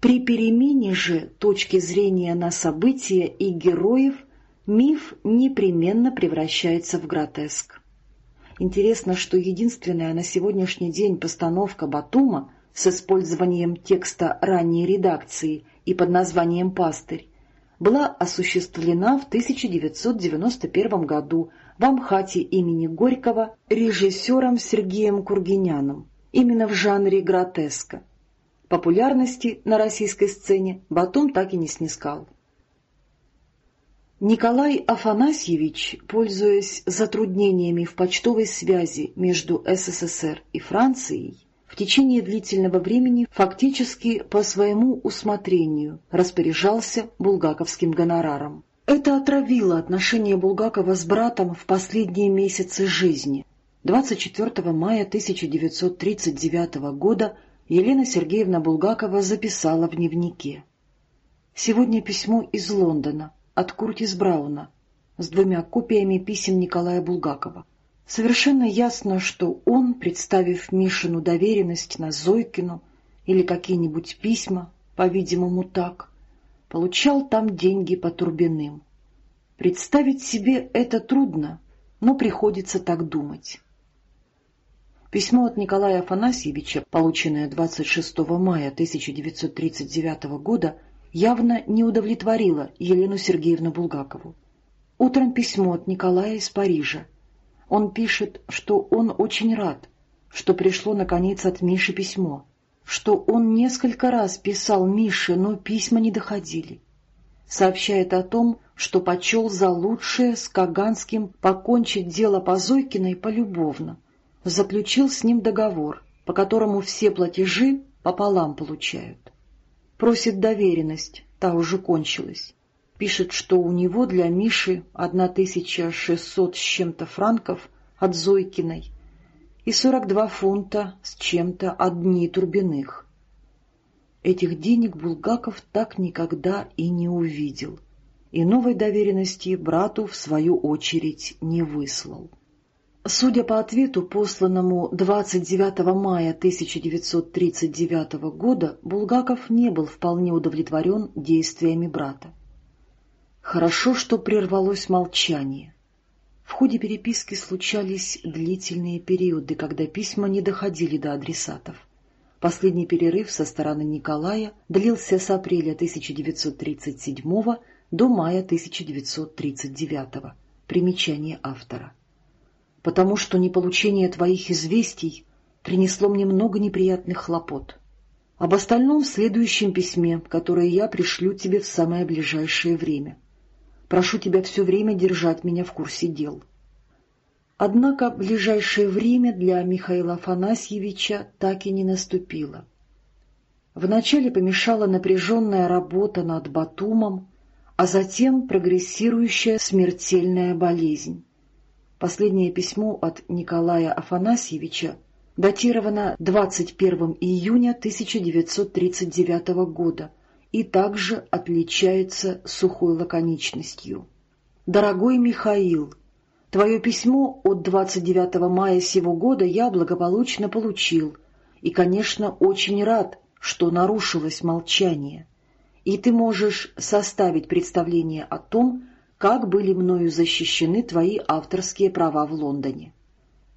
При перемене же точки зрения на события и героев миф непременно превращается в гротеск. Интересно, что единственная на сегодняшний день постановка Батума с использованием текста ранней редакции и под названием «Пастырь» была осуществлена в 1991 году в Амхате имени Горького режиссером Сергеем Кургиняном, именно в жанре гротеска. Популярности на российской сцене Батум так и не снискал. Николай Афанасьевич, пользуясь затруднениями в почтовой связи между СССР и Францией, в течение длительного времени фактически по своему усмотрению распоряжался булгаковским гонораром. Это отравило отношения Булгакова с братом в последние месяцы жизни. 24 мая 1939 года Елена Сергеевна Булгакова записала в дневнике. «Сегодня письмо из Лондона, от Куртис Брауна, с двумя копиями писем Николая Булгакова. Совершенно ясно, что он, представив Мишину доверенность на Зойкину или какие-нибудь письма, по-видимому так, получал там деньги по Турбиным. Представить себе это трудно, но приходится так думать. Письмо от Николая Афанасьевича, полученное 26 мая 1939 года, явно не удовлетворило Елену Сергеевну Булгакову. Утром письмо от Николая из Парижа. Он пишет, что он очень рад, что пришло, наконец, от Миши письмо, что он несколько раз писал Мише, но письма не доходили. Сообщает о том, что почел за лучшее с Каганским покончить дело по Зойкиной полюбовно, заключил с ним договор, по которому все платежи пополам получают. Просит доверенность, та уже кончилась. Пишет, что у него для Миши 1600 с чем-то франков от Зойкиной и 42 фунта с чем-то от дни Турбиных. Этих денег Булгаков так никогда и не увидел, и новой доверенности брату, в свою очередь, не выслал. Судя по ответу, посланному 29 мая 1939 года, Булгаков не был вполне удовлетворен действиями брата. Хорошо, что прервалось молчание. В ходе переписки случались длительные периоды, когда письма не доходили до адресатов. Последний перерыв со стороны Николая длился с апреля 1937 до мая 1939. Примечание автора потому что неполучение твоих известий принесло мне много неприятных хлопот. Об остальном в следующем письме, которое я пришлю тебе в самое ближайшее время. Прошу тебя все время держать меня в курсе дел. Однако ближайшее время для Михаила Афанасьевича так и не наступило. Вначале помешала напряженная работа над Батумом, а затем прогрессирующая смертельная болезнь. Последнее письмо от Николая Афанасьевича датировано 21 июня 1939 года и также отличается сухой лаконичностью. «Дорогой Михаил, твое письмо от 29 мая сего года я благополучно получил и, конечно, очень рад, что нарушилось молчание, и ты можешь составить представление о том, как были мною защищены твои авторские права в Лондоне.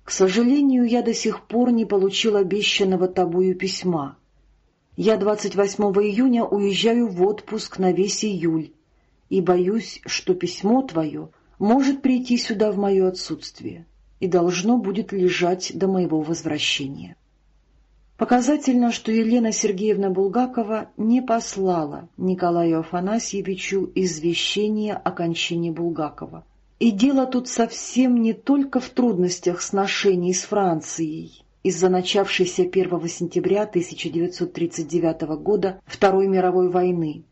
К сожалению, я до сих пор не получил обещанного тобою письма. Я 28 июня уезжаю в отпуск на весь июль, и боюсь, что письмо твое может прийти сюда в мое отсутствие и должно будет лежать до моего возвращения. Показательно, что Елена Сергеевна Булгакова не послала Николаю Афанасьевичу извещение о кончине Булгакова. И дело тут совсем не только в трудностях сношений с Францией из-за начавшейся 1 сентября 1939 года Второй мировой войны.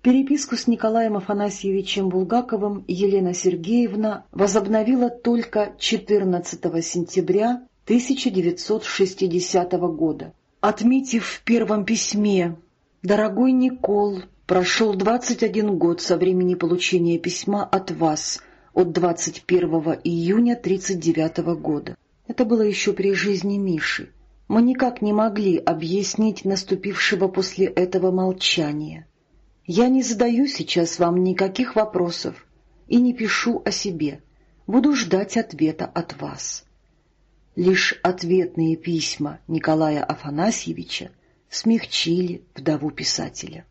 Переписку с Николаем Афанасьевичем Булгаковым Елена Сергеевна возобновила только 14 сентября 1960 года, отметив в первом письме «Дорогой Никол, прошел 21 год со времени получения письма от вас от 21 июня 1939 года. Это было еще при жизни Миши. Мы никак не могли объяснить наступившего после этого молчания. Я не задаю сейчас вам никаких вопросов и не пишу о себе. Буду ждать ответа от вас. Лишь ответные письма Николая Афанасьевича смягчили вдову писателя.